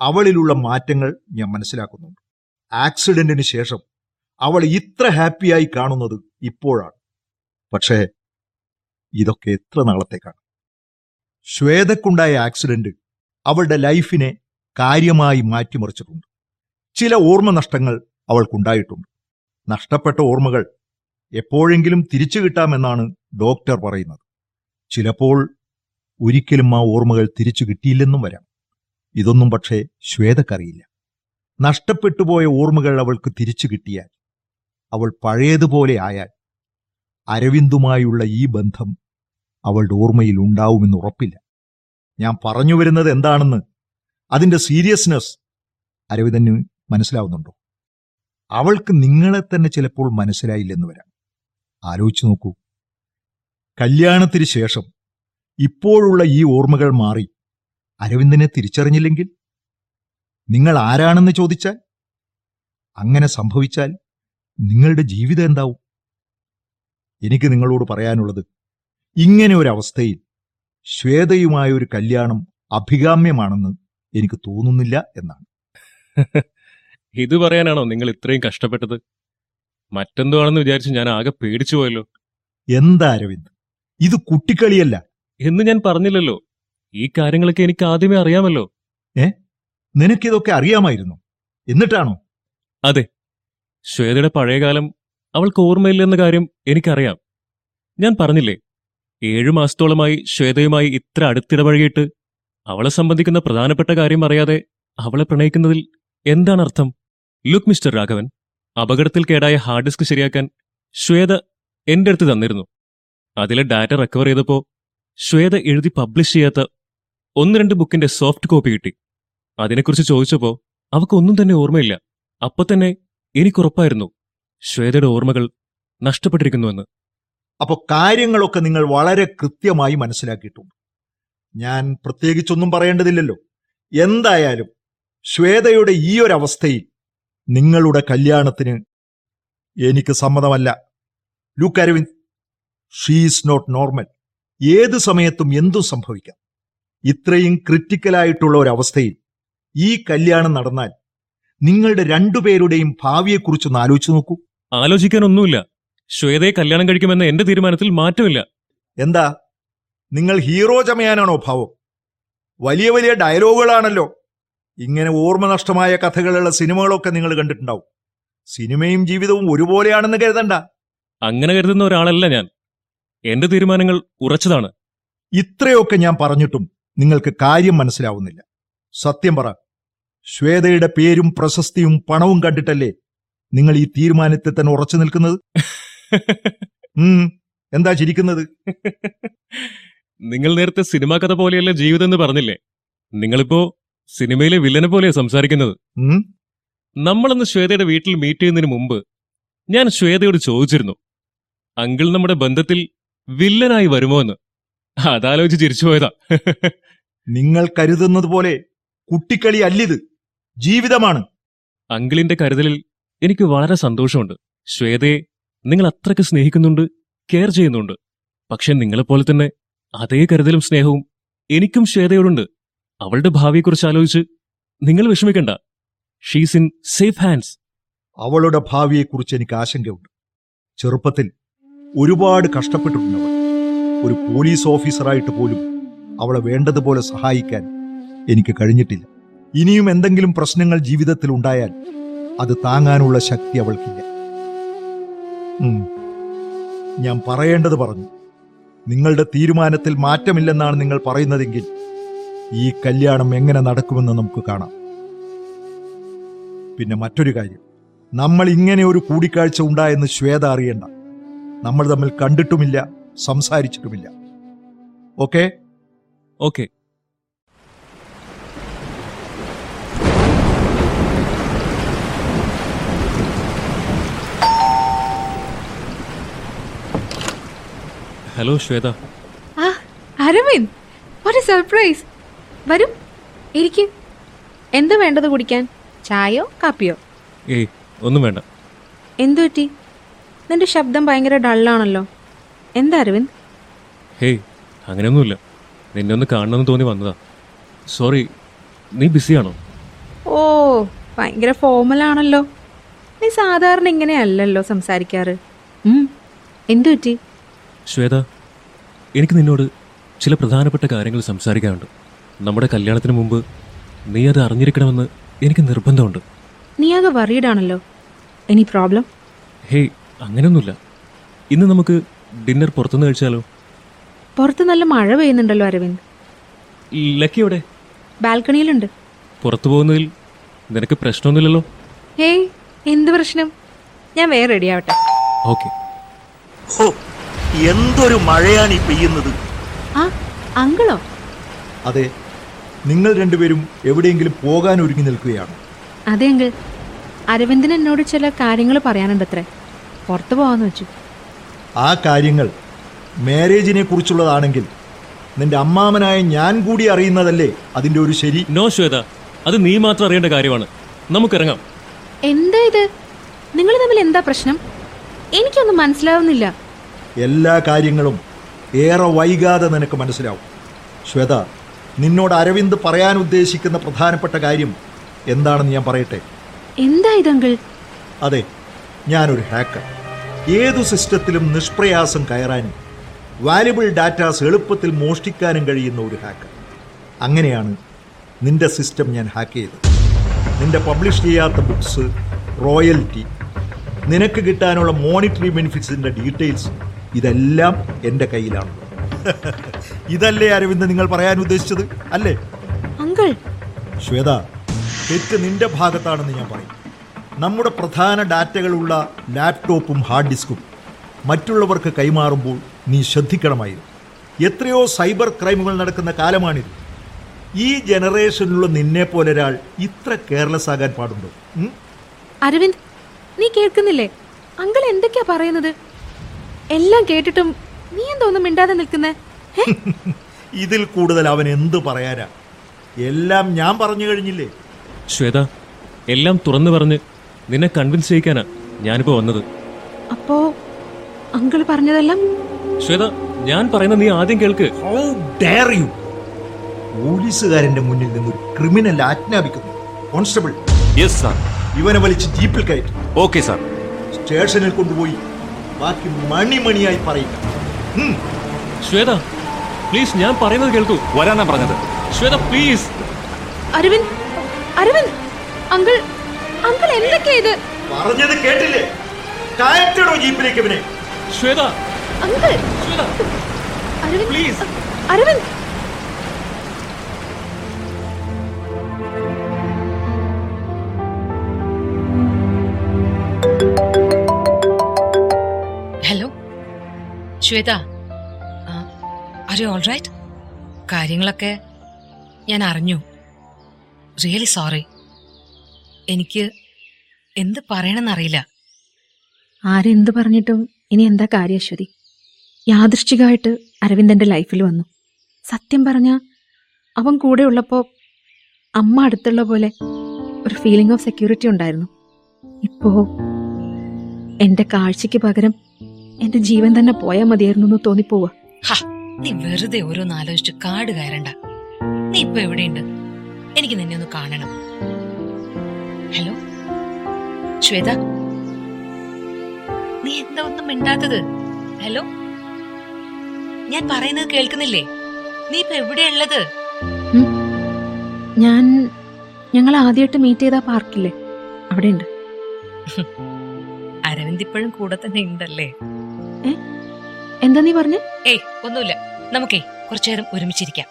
അവളിലുള്ള മാറ്റങ്ങൾ ഞാൻ മനസ്സിലാക്കുന്നുണ്ട്. ആക്സിഡന്റിന് ശേഷം അവൾ ഇത്ര ഹാപ്പിയായി കാണുന്നത് ഇപ്പോഴാണ്. പക്ഷേ ഇതൊക്കെ എത്ര നാളത്തേക്കാണ്? ശ്വേതക്കുണ്ടായ ആക്സിഡന്റ് അവളുടെ ലൈഫിനെ കാര്യമായി മാറ്റിമറിച്ചിട്ടുണ്ട്. ചില ഓർമ്മ നഷ്ടങ്ങൾ അവൾക്കുണ്ടായിട്ടുണ്ട്. നഷ്ടപ്പെട്ട ഓർമ്മകൾ എപ്പോഴെങ്കിലും തിരിച്ചു കിട്ടാമെന്നാണ് ഡോക്ടർ പറയുന്നത്. ചിലപ്പോൾ ഒരിക്കലും ആ ഓർമ്മകൾ തിരിച്ചു കിട്ടിയില്ലെന്നും വരാം. ഇതൊന്നും പക്ഷേ ശ്വേതക്കറിയില്ല. നഷ്ടപ്പെട്ടുപോയ ഓർമ്മകൾ അവൾക്ക് തിരിച്ചു കിട്ടിയാൽ അവൾ പഴയതുപോലെ ആയാൽ അരവിന്ദുമായുള്ള ഈ ബന്ധം അവളുടെ ഓർമ്മയിൽ ഉണ്ടാവുമെന്ന് ഉറപ്പില്ല. ഞാൻ പറഞ്ഞു വരുന്നത് എന്താണെന്ന് അതിന്റെ സീരിയസ്നെസ് അരവിന്ദന് മനസ്സിലാവുന്നുണ്ടോ? അവൾക്ക് നിങ്ങളെ തന്നെ ചിലപ്പോൾ മനസ്സിലായില്ലെന്ന് വരാം. ആലോചിച്ചു നോക്കൂ. കല്യാണത്തിന് ശേഷം ഇപ്പോഴുള്ള ഈ ഓർമ്മകൾ മാറി. അരവിന്ദനെ തിരിച്ചറിഞ്ഞില്ലെങ്കിൽ? നിങ്ങൾ ആരാണെന്ന് ചോദിച്ചാൽ? അങ്ങനെ സംഭവിച്ചാൽ നിങ്ങളുടെ ജീവിതം എന്താവും? എനിക്ക് നിങ്ങളോട് പറയാനുള്ളത് ഇങ്ങനെ ഒരു അവസ്ഥയിൽ ശ്വേതയുമായ ഒരു കല്യാണം അഭികാമ്യമാണെന്ന് എനിക്ക് തോന്നുന്നില്ല എന്നാണ്. ഇത് പറയാനാണോ നിങ്ങൾ ഇത്രയും കഷ്ടപ്പെട്ടത്? മറ്റെന്തോ ആണെന്ന് വിചാരിച്ച് ഞാൻ ആകെ പേടിച്ചു പോയല്ലോ. എന്താ അരവിന്ദ്? ഇത് കുട്ടിക്കളിയല്ല. എന്ന് ഞാൻ പറഞ്ഞില്ലല്ലോ. ഈ കാര്യങ്ങളൊക്കെ എനിക്ക് ആദ്യമേ അറിയാമല്ലോ. ഏ? നിനക്കിതൊക്കെ അറിയാമായിരുന്നു. എന്നിട്ടാണോ? അതെ. ശ്വേതയുടെ പഴയകാലം അവൾക്ക് ഓർമ്മയില്ലെന്ന കാര്യം എനിക്കറിയാം. ഞാൻ പറഞ്ഞില്ലേ ഏഴു മാസത്തോളമായി ശ്വേതയുമായി ഇത്ര അടുത്തിടപഴകിയിട്ട് അവളെ സംബന്ധിക്കുന്ന പ്രധാനപ്പെട്ട കാര്യം അറിയാതെ അവളെ പ്രണയിക്കുന്നതിൽ എന്താണ് അർത്ഥം? ലുക്ക് മിസ്റ്റർ രാഘവൻ അപകടത്തിൽ കേടായ ഹാർഡ് ഡിസ്ക് ശരിയാക്കാൻ ശ്വേത എന്റെ അടുത്ത് തന്നിരുന്നു. അതിലെ ഡാറ്റ റിക്കവർ ചെയ്തപ്പോ ശ്വേത എഴുതി പബ്ലിഷ് ചെയ്യാത്ത ഒന്ന് രണ്ട് ബുക്കിന്റെ സോഫ്റ്റ് കോപ്പി കിട്ടി. അതിനെക്കുറിച്ച് ചോദിച്ചപ്പോ അവക്കൊന്നും തന്നെ ഓർമ്മയില്ല. അപ്പൊ തന്നെ എനിക്കുറപ്പായിരുന്നു ശ്വേതയുടെ ഓർമ്മകൾ നഷ്ടപ്പെട്ടിരിക്കുന്നുവെന്ന്. അപ്പോൾ കാര്യങ്ങളൊക്കെ നിങ്ങൾ വളരെ കൃത്യമായി മനസ്സിലാക്കിയിട്ടുണ്ട്. ഞാൻ പ്രത്യേകിച്ചൊന്നും പറയേണ്ടതില്ലല്ലോ. എന്തായാലും ശ്വേതയുടെ ഈ ഒരു അവസ്ഥയിൽ നിങ്ങളുടെ കല്യാണത്തിന് എനിക്ക് സമ്മതമല്ല. Look Aravind she's not normal ഏത് സമയത്തും എന്തും സംഭവിക്കാം. ഇത്രയും ക്രിറ്റിക്കലായിട്ടുള്ള ഒരവസ്ഥയിൽ ഈ കല്യാണം നടന്നാൽ നിങ്ങളുടെ രണ്ടുപേരുടെയും ഭാവിയെക്കുറിച്ചൊന്ന് ആലോചിച്ചു നോക്കൂ. ആലോചിക്കാനൊന്നുമില്ല. ശ്വേതയെ കല്യാണം കഴിക്കുമെന്ന എന്റെ തീരുമാനത്തിൽ മാറ്റമില്ല. എന്താ? നിങ്ങൾ ഹീറോ ചമയാനാണോ ഭാവം? വലിയ വലിയ ഡയലോഗുകളാണല്ലോ. ഇങ്ങനെ ഓർമ്മ നഷ്ടമായ കഥകളുള്ള സിനിമകളൊക്കെ നിങ്ങൾ കണ്ടിട്ടുണ്ടാവും. സിനിമയും ജീവിതവും ഒരുപോലെയാണെന്ന് കരുതണ്ട. അങ്ങനെ കരുതുന്ന ഒരാളല്ല ഞാൻ. എന്റെ തീരുമാനങ്ങൾ ഉറച്ചതാണ്. ഇത്രയൊക്കെ ഞാൻ പറഞ്ഞിട്ടും നിങ്ങൾക്ക് കാര്യം മനസ്സിലാവുന്നില്ല. സത്യം പറ ശ്വേതയുടെ പേരും പ്രശസ്തിയും പണവും കണ്ടിട്ടല്ലേ നിങ്ങൾ ഈ തീരുമാനത്തെ തന്നെ ഉറച്ചു നിൽക്കുന്നത്? എന്താ ചിരിക്കുന്നത്? നിങ്ങൾ നേരത്തെ സിനിമാ കഥ പോലെയല്ല ജീവിതം എന്ന് പറഞ്ഞില്ലേ? നിങ്ങളിപ്പോ സിനിമയിലെ വില്ലനെ പോലെയാ സംസാരിക്കുന്നത്. നമ്മളന്ന് ശ്വേതയുടെ വീട്ടിൽ മീറ്റ് ചെയ്യുന്നതിന് മുമ്പ് ഞാൻ ശ്വേതയോട് ചോദിച്ചിരുന്നു. അങ്കിൾ നമ്മുടെ ബന്ധത്തിൽ വില്ലനായി വരുമോ എന്ന്? അതാലോചിച്ച് ചിരിച്ചുപോയതാ നിങ്ങൾ കരുതുന്നത് പോലെ കുട്ടിക്കളി അല്ലിത്. ജീവിതമാണ്. അങ്കിളിന്റെ കരുതലിൽ എനിക്ക് വളരെ സന്തോഷമുണ്ട്. ശ്വേതയെ നിങ്ങൾ അത്രയ്ക്ക് സ്നേഹിക്കുന്നുണ്ട് കെയർ ചെയ്യുന്നുണ്ട്. പക്ഷെ നിങ്ങളെപ്പോലെ തന്നെ അതേ കരുതലും സ്നേഹവും എനിക്കും ശ്വേതയോടുണ്ട്. അവളുടെ ഭാവിയെക്കുറിച്ച് ആലോചിച്ച് നിങ്ങൾ വിഷമിക്കണ്ട. ഷീസ് ഇൻ സേഫ് ഹാൻഡ്സ് അവളുടെ ഭാവിയെക്കുറിച്ച് എനിക്ക് ആശങ്കയുണ്ട്. ചെറുപ്പത്തിൽ ഒരുപാട് കഷ്ടപ്പെട്ടിട്ടുണ്ട് ഒരു പോലീസ് ഓഫീസറായിട്ട് പോലും അവളെ വേണ്ടതുപോലെ സഹായിക്കാൻ എനിക്ക് കഴിഞ്ഞിട്ടില്ല. ഇനിയും എന്തെങ്കിലും പ്രശ്നങ്ങൾ ജീവിതത്തിൽ ഉണ്ടായാൽ അത് താങ്ങാനുള്ള ശക്തി അവൾക്കില്ല. ഞാൻ പറയേണ്ടത് പറഞ്ഞു. നിങ്ങളുടെ തീരുമാനത്തിൽ മാറ്റമില്ലെന്നാണ് നിങ്ങൾ പറയുന്നതെങ്കിൽ ഈ കല്യാണം എങ്ങനെ നടക്കുമെന്ന് നമുക്ക് കാണാം. പിന്നെ മറ്റൊരു കാര്യം. നമ്മൾ ഇങ്ങനെ ഒരു കൂടിക്കാഴ്ച ഉണ്ടായെന്ന് ശ്വേത അറിയണ്ട. നമ്മൾ തമ്മിൽ കണ്ടിട്ടുമില്ല സംസാരിച്ചിട്ടുമില്ല. ഓക്കെ? ഓക്കെ. ഹലോ ശ്വേത. ആ അരവിന്ദ് എ സർപ്രൈസ് വരും ഇരിക്ക്. എന്താ വേണ്ടത് കുടിക്കാൻ? ചായയോ കാപ്പിയോ? ഏയ് ഒന്നും വേണ്ട. എന്തു പറ്റി നിന്റെ ശബ്ദം ഭയങ്കര ഡള്ളാണല്ലോ. എന്താ അരവിന്ദ്? ഹേയ് അങ്ങനെയൊന്നുമില്ല. നിന്നെ ഒന്ന് കാണണമെന്ന് തോന്നി വന്നതാ. സോറി നീ ബിസിയാണോ? ഓ ഭയങ്കര ഫോമലാണല്ലോ. നീ സാധാരണ ഇങ്ങനെയല്ലല്ലോ സംസാരിക്കാറ്. എന്തുപറ്റി എന്തു പറ്റി? ശ്വേത എനിക്ക് നിന്നോട് ചില പ്രധാനപ്പെട്ട കാര്യങ്ങൾ സംസാരിക്കാനുണ്ട്. നമ്മുടെ കല്യാണത്തിന് മുമ്പ് നീ അത് അറിഞ്ഞിരിക്കണമെന്ന് എനിക്ക് നിർബന്ധമുണ്ട്. നീ ആകെ വറീഡാണല്ലോ എനി പ്രോബ്ലം ഹേയ് അങ്ങനെയൊന്നുമില്ല. ഇന്ന് നമുക്ക് ഡിന്നർ പുറത്തുനിന്ന് കഴിച്ചാലോ? പുറത്ത് നല്ല മഴ പെയ്യുന്നുണ്ടല്ലോ അരവിന്ദ്. ലക്കി എവിടെ? ബാൽക്കണിയിലുണ്ട്. പുറത്തു പോകുന്നതിൽ നിനക്ക് പ്രശ്നമൊന്നുമില്ലല്ലോ? ഏയ് എന്ത് പ്രശ്നം? ഞാൻ വേറെ റെഡി ആവട്ടെ. ഓക്കെ. ഹോ എന്തൊരു മഴയാണ് ഈ പെയ്യുന്നത്? ആ അങ്കിളോ? അതെ നിങ്ങൾ രണ്ടുപേരും എവിടെയെങ്കിലും പോകാൻ ഒരുങ്ങി നിൽക്കുകയാണ്. അതെ അങ്കിൾ. അരവിന്ദിന് എന്നോട് ചില കാര്യങ്ങൾ പറയാനുണ്ടത്രേ. പുറത്തു പോവാന്ന് വെച്ചു. ആ കാര്യങ്ങൾ മാരേജിനെ കുറിച്ചുള്ളതാണെങ്കിൽ നിന്റെ അമ്മാമനായ ഞാൻ കൂടി അറിയുന്നതല്ലേ അതിന്റെ ഒരു ശരി? നോ ശ്വേത. അത് നീ മാത്രം അറിയേണ്ട കാര്യമാണ്. നമുക്കിറങ്ങാം എന്താ ഇത്? നിങ്ങൾ തമ്മിൽ എന്താ പ്രശ്നം? എനിക്കൊന്നും മനസ്സിലാവുന്നില്ല. എല്ലാ കാര്യങ്ങളും ഏറെ വൈകാതെ നിനക്ക് മനസ്സിലാവും. ശ്വേത നിന്നോട് അരവിന്ദ് പറയാൻ ഉദ്ദേശിക്കുന്ന പ്രധാനപ്പെട്ട കാര്യം എന്താണെന്ന് ഞാൻ പറയട്ടെ? എന്താ ഇതങ്കിൾ? അതെ ഞാനൊരു ഹാക്കർ ഏതു സിസ്റ്റത്തിലും നിഷ്പ്രയാസം കയറാനും വാല്യുബിൾ ഡാറ്റാസ് എളുപ്പത്തിൽ മോഷ്ടിക്കാനും കഴിയുന്ന ഒരു ഹാക്കർ അങ്ങനെയാണ് നിന്റെ സിസ്റ്റം ഞാൻ ഹാക്ക് ചെയ്തത്. നിന്റെ പബ്ലിഷ് ചെയ്യാത്ത ബുക്സ് റോയൽറ്റി നിനക്ക് കിട്ടാനുള്ള മോണിറ്ററി ബെനിഫിറ്റ്സിന്റെ ഡീറ്റെയിൽസ് ഇതെല്ലാം എന്റെ കയ്യിലാണ്. ഇതല്ലേ അരവിന്ദ് നിങ്ങൾ പറയാൻ ഉദ്ദേശിച്ചത്? അല്ലേ? അങ്കിൾ. ശ്വേത തെറ്റ് നിന്റെ ഭാഗത്താണെന്ന് ഞാൻ പറയും. നമ്മുടെ പ്രധാന ഡാറ്റകളുള്ള ലാപ്ടോപ്പും ഹാർഡ് ഡിസ്കും മറ്റുള്ളവർക്ക് കൈമാറുമ്പോൾ നീ ശ്രദ്ധിക്കണമായിരുന്നു. എത്രയോ സൈബർ ക്രൈമുകൾ നടക്കുന്ന കാലമാണിത്. ഈ ജനറേഷനിലുള്ള നിന്നെ പോലെ ഒരാൾ ഇത്ര കെയർലെസ് ആകാൻ പാടുണ്ടോ? അരവിന്ദ് നീ കേൾക്കുന്നില്ലേ? അങ്കിൾ എന്തൊക്കെയാ പറയുന്നത്? എല്ലാം കേട്ടിട്ടും നീ എന്തോന്നും മിണ്ടാതെ നിൽക്കുന്നേ? ഇതിൽ കൂടുതൽ അവൻ എന്ത് പറയാനാ? എല്ലാം ഞാൻ പറഞ്ഞു കഴിഞ്ഞില്ലേ? ശ്വേത എല്ലാം തുറന്നു പറഞ്ഞ് നിന്നെ കൺവിൻസ് ചെയ്യിക്കാനാ ഞാനിപ്പോ വന്നത്. അപ്പോ അങ്കിൾ പറഞ്ഞതെല്ലാം? ശ്വേത ഞാൻ പറയുന്ന നീ ആദ്യം കേൾക്ക്. ഹൗ ഡയർ യു പോലീസുകാരന്റെ മുന്നിൽ നിന്ന് ഒരു ക്രിമിനൽ ആജ്ഞാപിക്കുന്നു. കോൺസ്റ്റബിൾ യെസ് സാർ ഇവനെ വലിച്ച് ജീപ്പിൽ കയറ്റി. ഓക്കെ സാർ സ്റ്റേഷനിൽ കൊണ്ടുപോയി. ബാക്കി മണിമണിയായി പറയുക. ശ്വേത പ്ലീസ് ഞാൻ പറയുന്നത് കേൾക്കൂ. വരാനാ പറഞ്ഞത്. Shweta please Aravind Aravind uncle uncle എന്തൊക്കെയാ ഇത്? പറഞ്ഞത് കേട്ടില്ലേ? ജീപ്പിലേക്ക് ഇവനെ. Shweta. Uncle. Shweta. Aravind. Please Aravind. Hello Shweta are you all right കാര്യങ്ങളൊക്കെ ഞാൻ അറിഞ്ഞു. റിയലി സോറി എനിക്ക് എന്ത് പറയണമെന്നറിയില്ല ആരെന്ത് പറഞ്ഞിട്ടും ഇനി എന്താ കാര്യം അശ്വതി? യാദൃശ്ചികമായിട്ട് അരവിന്ദ് എന്റെ ലൈഫിൽ വന്നു. സത്യം പറഞ്ഞ അവൻ കൂടെ ഉള്ളപ്പോൾ അമ്മ അടുത്തുള്ള പോലെ ഒരു ഫീലിംഗ് ഓഫ് സെക്യൂരിറ്റി ഉണ്ടായിരുന്നു. ഇപ്പോ എന്റെ കാഴ്ചയ്ക്ക് പകരം എന്റെ ജീവൻ തന്നെ പോയാൽ മതിയായിരുന്നു എന്ന് തോന്നിപ്പോവുക ഹ നീ വെറുതെ ഓരോന്ന് ആലോചിച്ച് കാട് കയറണ്ട. നീ ഇപ്പൊ എവിടെയുണ്ട്? എനിക്ക് നിന്നെ ഒന്ന് കാണണം. ഹലോ? ശ്വേത? നീ എന്താ ഒന്നും മിണ്ടാത്തത്? ഹലോ? ഞാൻ പറയുന്നത് കേൾക്കുന്നില്ലേ? നീ ഇപ്പൊ എവിടെയുള്ളത്? ഞാൻ ഞങ്ങൾ ആദ്യമായിട്ട് മീറ്റ് ചെയ്ത പാർക്കില്ലേ? അവിടെ ഉണ്ട് അരവിന്ദ് ഇപ്പോഴും കൂടെ തന്നെ ഉണ്ടല്ലേ? എന്താ നീ പറഞ്ഞു? ഏയ് ഒന്നുമില്ല. നമുക്കേ കുറച്ചു നേരം ഒരുമിച്ചിരിക്കാം.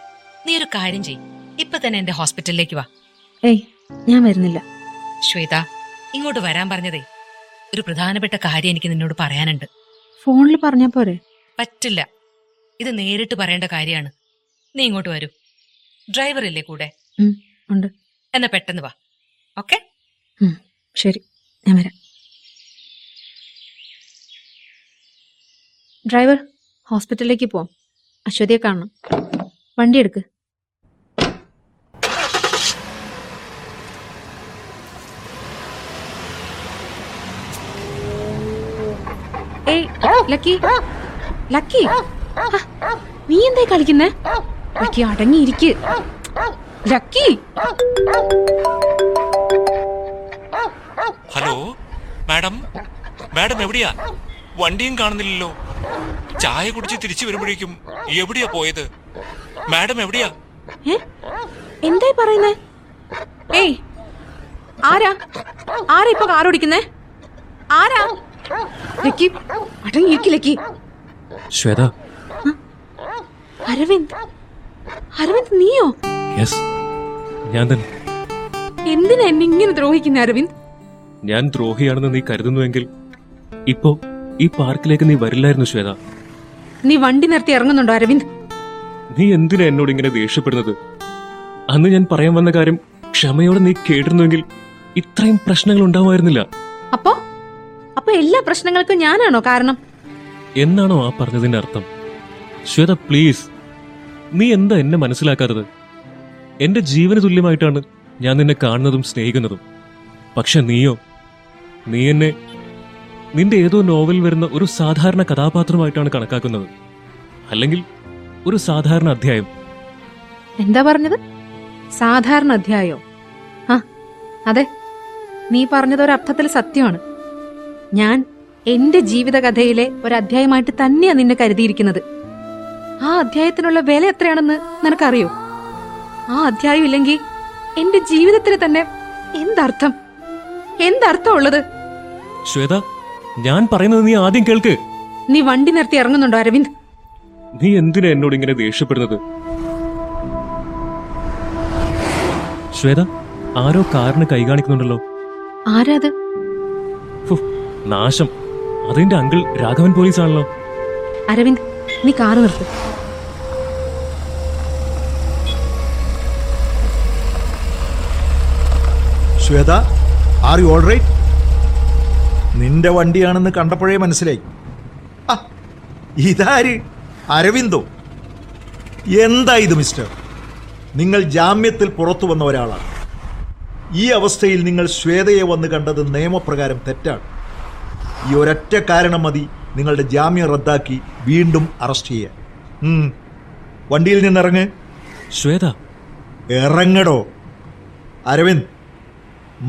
നീ ഒരു കാര്യം ചെയ് ഇപ്പൊ തന്നെ എന്റെ ഹോസ്പിറ്റലിലേക്ക് വാ. ഏയ് ഞാൻ വരുന്നില്ല. ശ്വേത ഇങ്ങോട്ട് വരാൻ പറഞ്ഞതേ. ഒരു പ്രധാനപ്പെട്ട കാര്യം എനിക്ക് നിന്നോട് പറയാനുണ്ട്. ഫോണിൽ പറഞ്ഞാ പോരെ? പറ്റില്ല. ഇത് നേരിട്ട് പറയേണ്ട കാര്യമാണ്. നീ ഇങ്ങോട്ട് വരൂ. ഡ്രൈവർ ഇല്ലേ കൂടെ ഉണ്ട്. എന്നാ പെട്ടെന്ന് വാ. ഓക്കെ? ശരി. ഞാൻ വരാം. ഡ്രൈവർ ഹോസ്പിറ്റലിലേക്ക് പോവാം. അശ്വതിയെ കാണണം. വണ്ടി എടുക്ക്. ഏയ് ലക്കി. ലക്കി. നീ എന്താ കളിക്കുന്നേ? ലക്കി അടങ്ങിയിരിക്ക്. ലക്കി. Hello madam. മാഡം എവിടെയാ? വണ്ടിയും കാണുന്നില്ലല്ലോ. ചായ കുടിച്ച് തിരിച്ചു വരുമ്പോഴേക്കും എവിടെയാ പോയത്? മാഡം എവിടെയാ? എന്തായി പറയുന്നേ? ഏയ് ആരാ? ആരാ ഇപ്പൊ കാറോടിക്കുന്നേ? ആരാ? ലക്കി അടങ്ങിയിരിക്കി ലക്കി ശ്വേത. അരവിന്ദ്. അരവിന്ദ് നീയോ? യെസ് ഞാൻ തന്നെ. എന്തിനാ എന്നെ ഇങ്ങനെ ദ്രോഹിക്കുന്ന അരവിന്ദ്? ഞാൻ ദ്രോഹിയാണെന്ന് നീ കരുതുന്നുവെങ്കിൽ ഇപ്പോ ഈ പാർക്കിലേക്ക് നീ വരില്ലായിരുന്നു ശ്വേത. നീ വണ്ടി നിർത്തി ഇറങ്ങുന്നുണ്ടോ അരവിന്ദ്? നീ എന്തിനാ എന്നോട് ഇങ്ങനെ ദേഷ്യപ്പെടുന്നത്? അന്ന് ഞാൻ പറയാൻ വന്ന കാര്യം ക്ഷമയോടെ നീ കേട്ടിരുന്നുവെങ്കിൽ ഇത്രയും പ്രശ്നങ്ങൾ ഉണ്ടാവുമായിരുന്നില്ല. അപ്പോ? അപ്പൊ എല്ലാ പ്രശ്നങ്ങൾക്കും ഞാനാണോ കാരണം? എന്നാണോ ആ പറഞ്ഞതിന്റെ അർത്ഥം? ശ്വേത പ്ലീസ് നീ എന്താ എന്നെ മനസ്സിലാക്കാത്തത്? എന്റെ ജീവന തുല്യമായിട്ടാണ് ഞാൻ നിന്നെ കാണുന്നതും സ്നേഹിക്കുന്നതും. പക്ഷെ നീയോ? നീ എന്നെ നിന്റെ ഏതോ നോവൽ വരുന്ന ഒരു സാധാരണ കഥാപാത്രമായിട്ടാണ് കണക്കാക്കുന്നത്. അല്ലെങ്കിൽ ഒരു സാധാരണ അധ്യായം. എന്താ പറഞ്ഞത്? സാധാരണ അധ്യായോ? ആ അതെ. നീ പറഞ്ഞത് ഒരർത്ഥത്തിൽ സത്യമാണ്. ഞാൻ എന്റെ ജീവിതകഥയിലെ ഒരു അധ്യായമായിട്ട് തന്നെയാ നിന്നെ കരുതിയിരിക്കുന്നത്. ആ അധ്യായത്തിനുള്ള വില എത്രയാണെന്ന് നിനക്കറിയോ? ആ അധ്യായം ഇല്ലെങ്കിൽ എന്റെ ജീവിതത്തിന് തന്നെ എന്തർത്ഥം? എന്തർത്ഥം ഉള്ളത് ശ്വേത ഞാൻ പറയുന്നത് നീ ആദ്യം കേൾക്ക്. നീ വണ്ടി നിർത്തി ഇറങ്ങുന്നുണ്ടോ അരവിന്ദ്? നീ എന്തിനാ എന്നോട് ഇങ്ങനെ ദേഷ്യപ്പെടുന്നത്? ശ്വേത ആരോ കാറിന് കൈകാണിക്കുന്നുണ്ടല്ലോ. ആരാ അത് നാശം. അതിന്റെ അങ്കിൾ രാഘവൻ പോലീസ് ആണല്ലോ അരവിന്ദ് നീ കാറ് നിർത്ത്. Shweta are you all right നിന്റെ വണ്ടിയാണെന്ന് കണ്ടപ്പോഴേ മനസ്സിലായി. ആ, ഇതാര്? അരവിന്ദോ? എന്താ ഇത് മിസ്റ്റർ? നിങ്ങൾ ജാമ്യത്തിൽ പുറത്തു വന്ന ഒരാളാണ്. ഈ അവസ്ഥയിൽ നിങ്ങൾ ശ്വേതയെ വന്ന് കണ്ടത് നിയമപ്രകാരം തെറ്റാണ്. ഈ ഒരൊറ്റ കാരണം മതി നിങ്ങളുടെ ജാമ്യം റദ്ദാക്കി വീണ്ടും അറസ്റ്റ് ചെയ്യാൻ. വണ്ടിയിൽ നിന്നിറങ്ങ്. ശ്വേത. ഇറങ്ങടോ. അരവിന്ദ്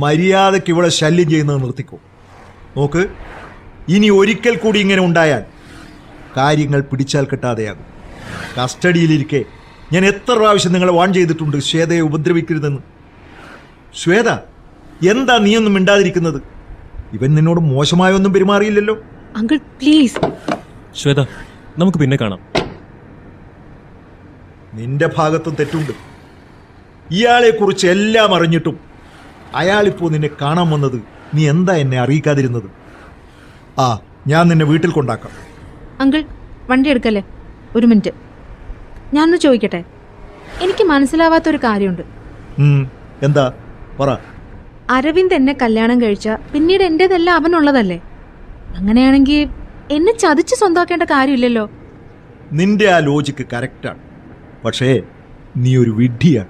മര്യാദയ്ക്ക് ഇവിടെ ശല്യം ചെയ്യുന്നത് നിർത്തിക്കോ. നോക്ക് ഇനി ഒരിക്കൽ കൂടി ഇങ്ങനെ ഉണ്ടായാൽ കാര്യങ്ങൾ പിടിച്ചാൽ കിട്ടാതെയാകും. കസ്റ്റഡിയിലിരിക്കെ ഞാൻ എത്ര പ്രാവശ്യം നിങ്ങളെ വാൺ ചെയ്തിട്ടുണ്ട് ശ്വേതയെ ഉപദ്രവിക്കരുതെന്ന്. ശ്വേത എന്താ നീയൊന്നും മിണ്ടാതിരിക്കുന്നത്? ഇവൻ നിന്നോട് മോശമായൊന്നും പെരുമാറിയില്ലല്ലോ. Uncle please. ശ്വേത നമുക്ക് പിന്നെ കാണാം. നിന്റെ ഭാഗത്തും തെറ്റുണ്ട്. ഇയാളെ കുറിച്ച് എല്ലാം അറിഞ്ഞിട്ടും അയാളിപ്പോ നിന്നെ കാണാൻ വന്നത് നീ എന്താ എന്നെ അറിയിക്കാതിരുന്നത്? ആ ഞാൻ നിന്നെ വീട്ടിൽ കൊണ്ടാക്കാം. അങ്കിൾ വണ്ടി എടുക്കല്ലേ? ഒരു മിനിറ്റ്. ഞാനൊന്ന് ചോദിക്കട്ടെ? എനിക്ക് മനസ്സിലാവാത്ത ഒരു കാര്യമുണ്ട് എന്താ? പറ. അരവിന്ദ് എന്നെ കല്യാണം കഴിച്ച പിന്നീട് എന്റെതെല്ലാം അവനുള്ളതല്ലേ? അങ്ങനെയാണെങ്കിൽ എന്നെ ചതിച്ച് സ്വന്തമാക്കേണ്ട കാര്യമില്ലല്ലോ. നിന്റെ ആ ലോജിക്ക് കറക്റ്റാണ് പക്ഷേ നീ ഒരു വിഡ്ഢിയാണ്.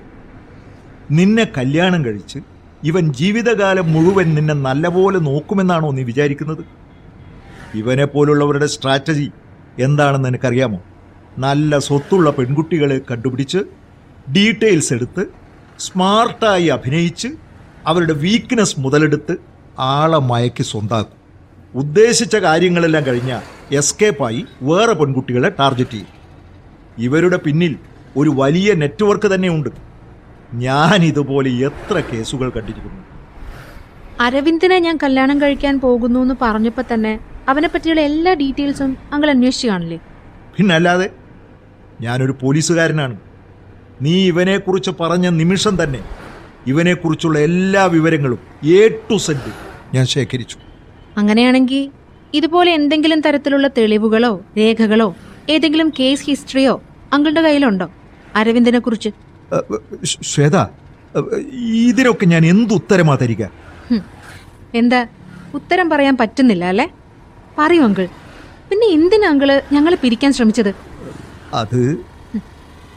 നിന്നെ കല്യാണം കഴിച്ച് ഇവൻ ജീവിതകാലം മുഴുവൻ നിന്നെ നല്ലപോലെ നോക്കുമെന്നാണോ നീ വിചാരിക്കുന്നത്? ഇവനെ പോലുള്ളവരുടെ സ്ട്രാറ്റജി എന്താണെന്ന് എനിക്കറിയാമോ? നല്ല സ്വത്തുള്ള പെൺകുട്ടികളെ കണ്ടുപിടിച്ച് ഡീറ്റെയിൽസ് എടുത്ത് സ്മാർട്ടായി അഭിനയിച്ച് അവരുടെ വീക്ക്നെസ് മുതലെടുത്ത് ആളെ മയക്കി സ്വന്താക്കും. ഉദ്ദേശിച്ച കാര്യങ്ങളെല്ലാം കഴിഞ്ഞ എസ്കേപ്പായി വേറെ പെൺകുട്ടികളെ ടാർഗറ്റ് ചെയ്യും. ഇവരുടെ പിന്നിൽ ഒരു വലിയ നെറ്റ്വർക്ക് തന്നെയുണ്ട്. ഞാൻ ഇതുപോലെ എത്ര കേസുകൾ കണ്ടിരിക്കുന്നു. അരവിന്ദിനെ ഞാൻ കല്യാണം കഴിക്കാൻ പോകുന്നു എന്ന് പറഞ്ഞപ്പോ തന്നെ അവനെ പറ്റിയുള്ള എല്ലാ ഡീറ്റെയിൽസും അങ്ങൾ അന്വേഷിച്ചു കാണില്ലേ? പിന്നല്ലാതെ ഞാനൊരു പോലീസുകാരനാണ്. നീ ഇവനെക്കുറിച്ച് പറഞ്ഞ നിമിഷം തന്നെ ഇവനെക്കുറിച്ചുള്ള എല്ലാ വിവരങ്ങളും എ ടു സെഡ് ഞാൻ ശേഖരിച്ചു. അങ്ങനെയാണെങ്കിൽ ഇതുപോലെ എന്തെങ്കിലും തരത്തിലുള്ള തെളിവുകളോ രേഖകളോ ഏതെങ്കിലും കേസ് ഹിസ്റ്ററിയോ അങ്കിളുടെ കയ്യിലുണ്ടോ? അരവിന്ദനെ കുറിച്ച് ശ്വേത ഇതിനൊക്കെ ഞാൻ എന്ത് എന്തുത്തരമാ തരിക? എന്താ? ഉത്തരം പറയാൻ പറ്റുന്നില്ല അല്ലേ? പറയൂ അങ്കിൾ. പിന്നെ എന്തിനാ അങ്കിൾ ഞങ്ങളെ പിരിക്കാൻ ശ്രമിച്ചത്? അത്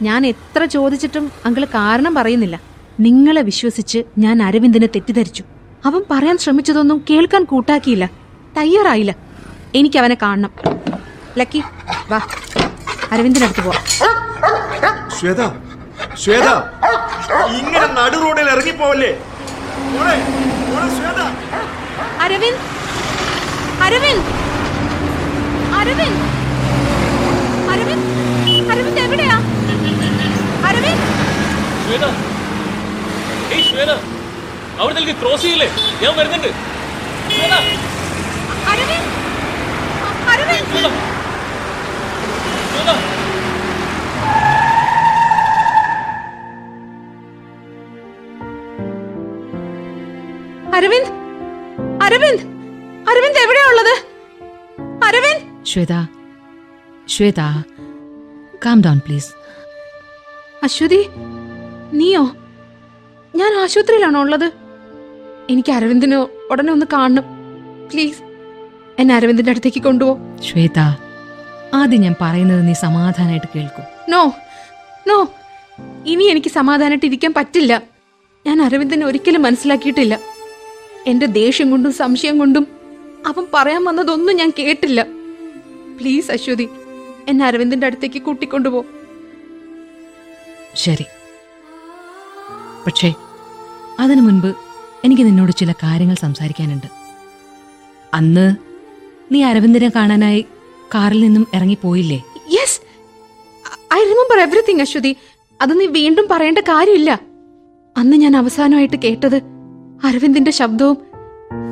ഞാൻ എത്ര ചോദിച്ചിട്ടും അങ്കിൾ കാരണം പറയുന്നില്ല. നിങ്ങളെ വിശ്വസിച്ച് ഞാൻ അരവിന്ദിനെ തെറ്റിദ്ധരിച്ചു. അവൻ പറയാൻ ശ്രമിച്ചതൊന്നും കേൾക്കാൻ കൂട്ടാക്കിയില്ല. തയ്യാറായില്ല. എനിക്ക് അവനെ കാണണം. ലക്കി വാ. അരവിന്ദിനടുത്ത് പോവാം ശ്വേത ശ്വേത. ഇങ്ങനെ നടു റോഡിൽ ഇറങ്ങിപ്പോവല്ലേ? ശ്വേത. അരവിന്ദ് അരവിന്ദ് അരവിന്ദ് അരവിന്ദ് അരവിന്ദ് എവിടെയാ? അരവിന്ദ്. ശ്വേത. ഏയ് ശ്വേത അവിടെ നിൽക്ക് ക്രോസ് ചെയ്യില്ലേ? ഞാൻ വരുന്നുണ്ട്. ശ്വേത. അരവിന്ദ് അരവിന്ദ്. ശ്വേത. ശ്വേത. അരവിന്ദ് അരവിന്ദ് അരവിന്ദ് എവിടെയാ ഉള്ളത്? Aravind. Shweta Shweta calm down please Aswathi നീയോ? ഞാൻ ആശുപത്രിയിലാണോ ഉള്ളത്? എനിക്ക് അരവിന്ദിനോ ഉടനെ ഒന്ന് കാണണം. പ്ലീസ് എന്നെ അരവിന്ദിന്റെ അടുത്തേക്ക് കൊണ്ടുപോ. ശ്വേത ആദ്യം ഞാൻ പറയുന്നത് നീ സമാധാനമായിട്ട് കേൾക്കൂ. നോ നോ ഇനി എനിക്ക് സമാധാനമായിട്ട് ഇരിക്കാൻ പറ്റില്ല. ഞാൻ അരവിന്ദനെ ഒരിക്കലും മനസ്സിലാക്കിയിട്ടില്ല. എന്റെ ദേഷ്യം കൊണ്ടും സംശയം കൊണ്ടും അവൻ പറയാൻ വന്നതൊന്നും ഞാൻ കേട്ടില്ല. പ്ലീസ് അശ്വതി എന്നെ അരവിന്ദിന്റെ അടുത്തേക്ക് കൂട്ടിക്കൊണ്ടുപോ. ശരി. പക്ഷേ അതിനു മുൻപ് എനിക്ക് നിന്നോട് ചില കാര്യങ്ങൾ സംസാരിക്കാനുണ്ട്. അന്ന് നീ അരവിന്ദനെ കാണാനായി കാറിൽ നിന്നും ഇറങ്ങിപ്പോയില്ലേ? Yes I remember everything Aswathi അത് നീ വീണ്ടും പറയേണ്ട കാര്യമില്ല. അന്ന് ഞാൻ അവസാനമായിട്ട് കേട്ടത് അരവിന്ദിന്റെ ശബ്ദവും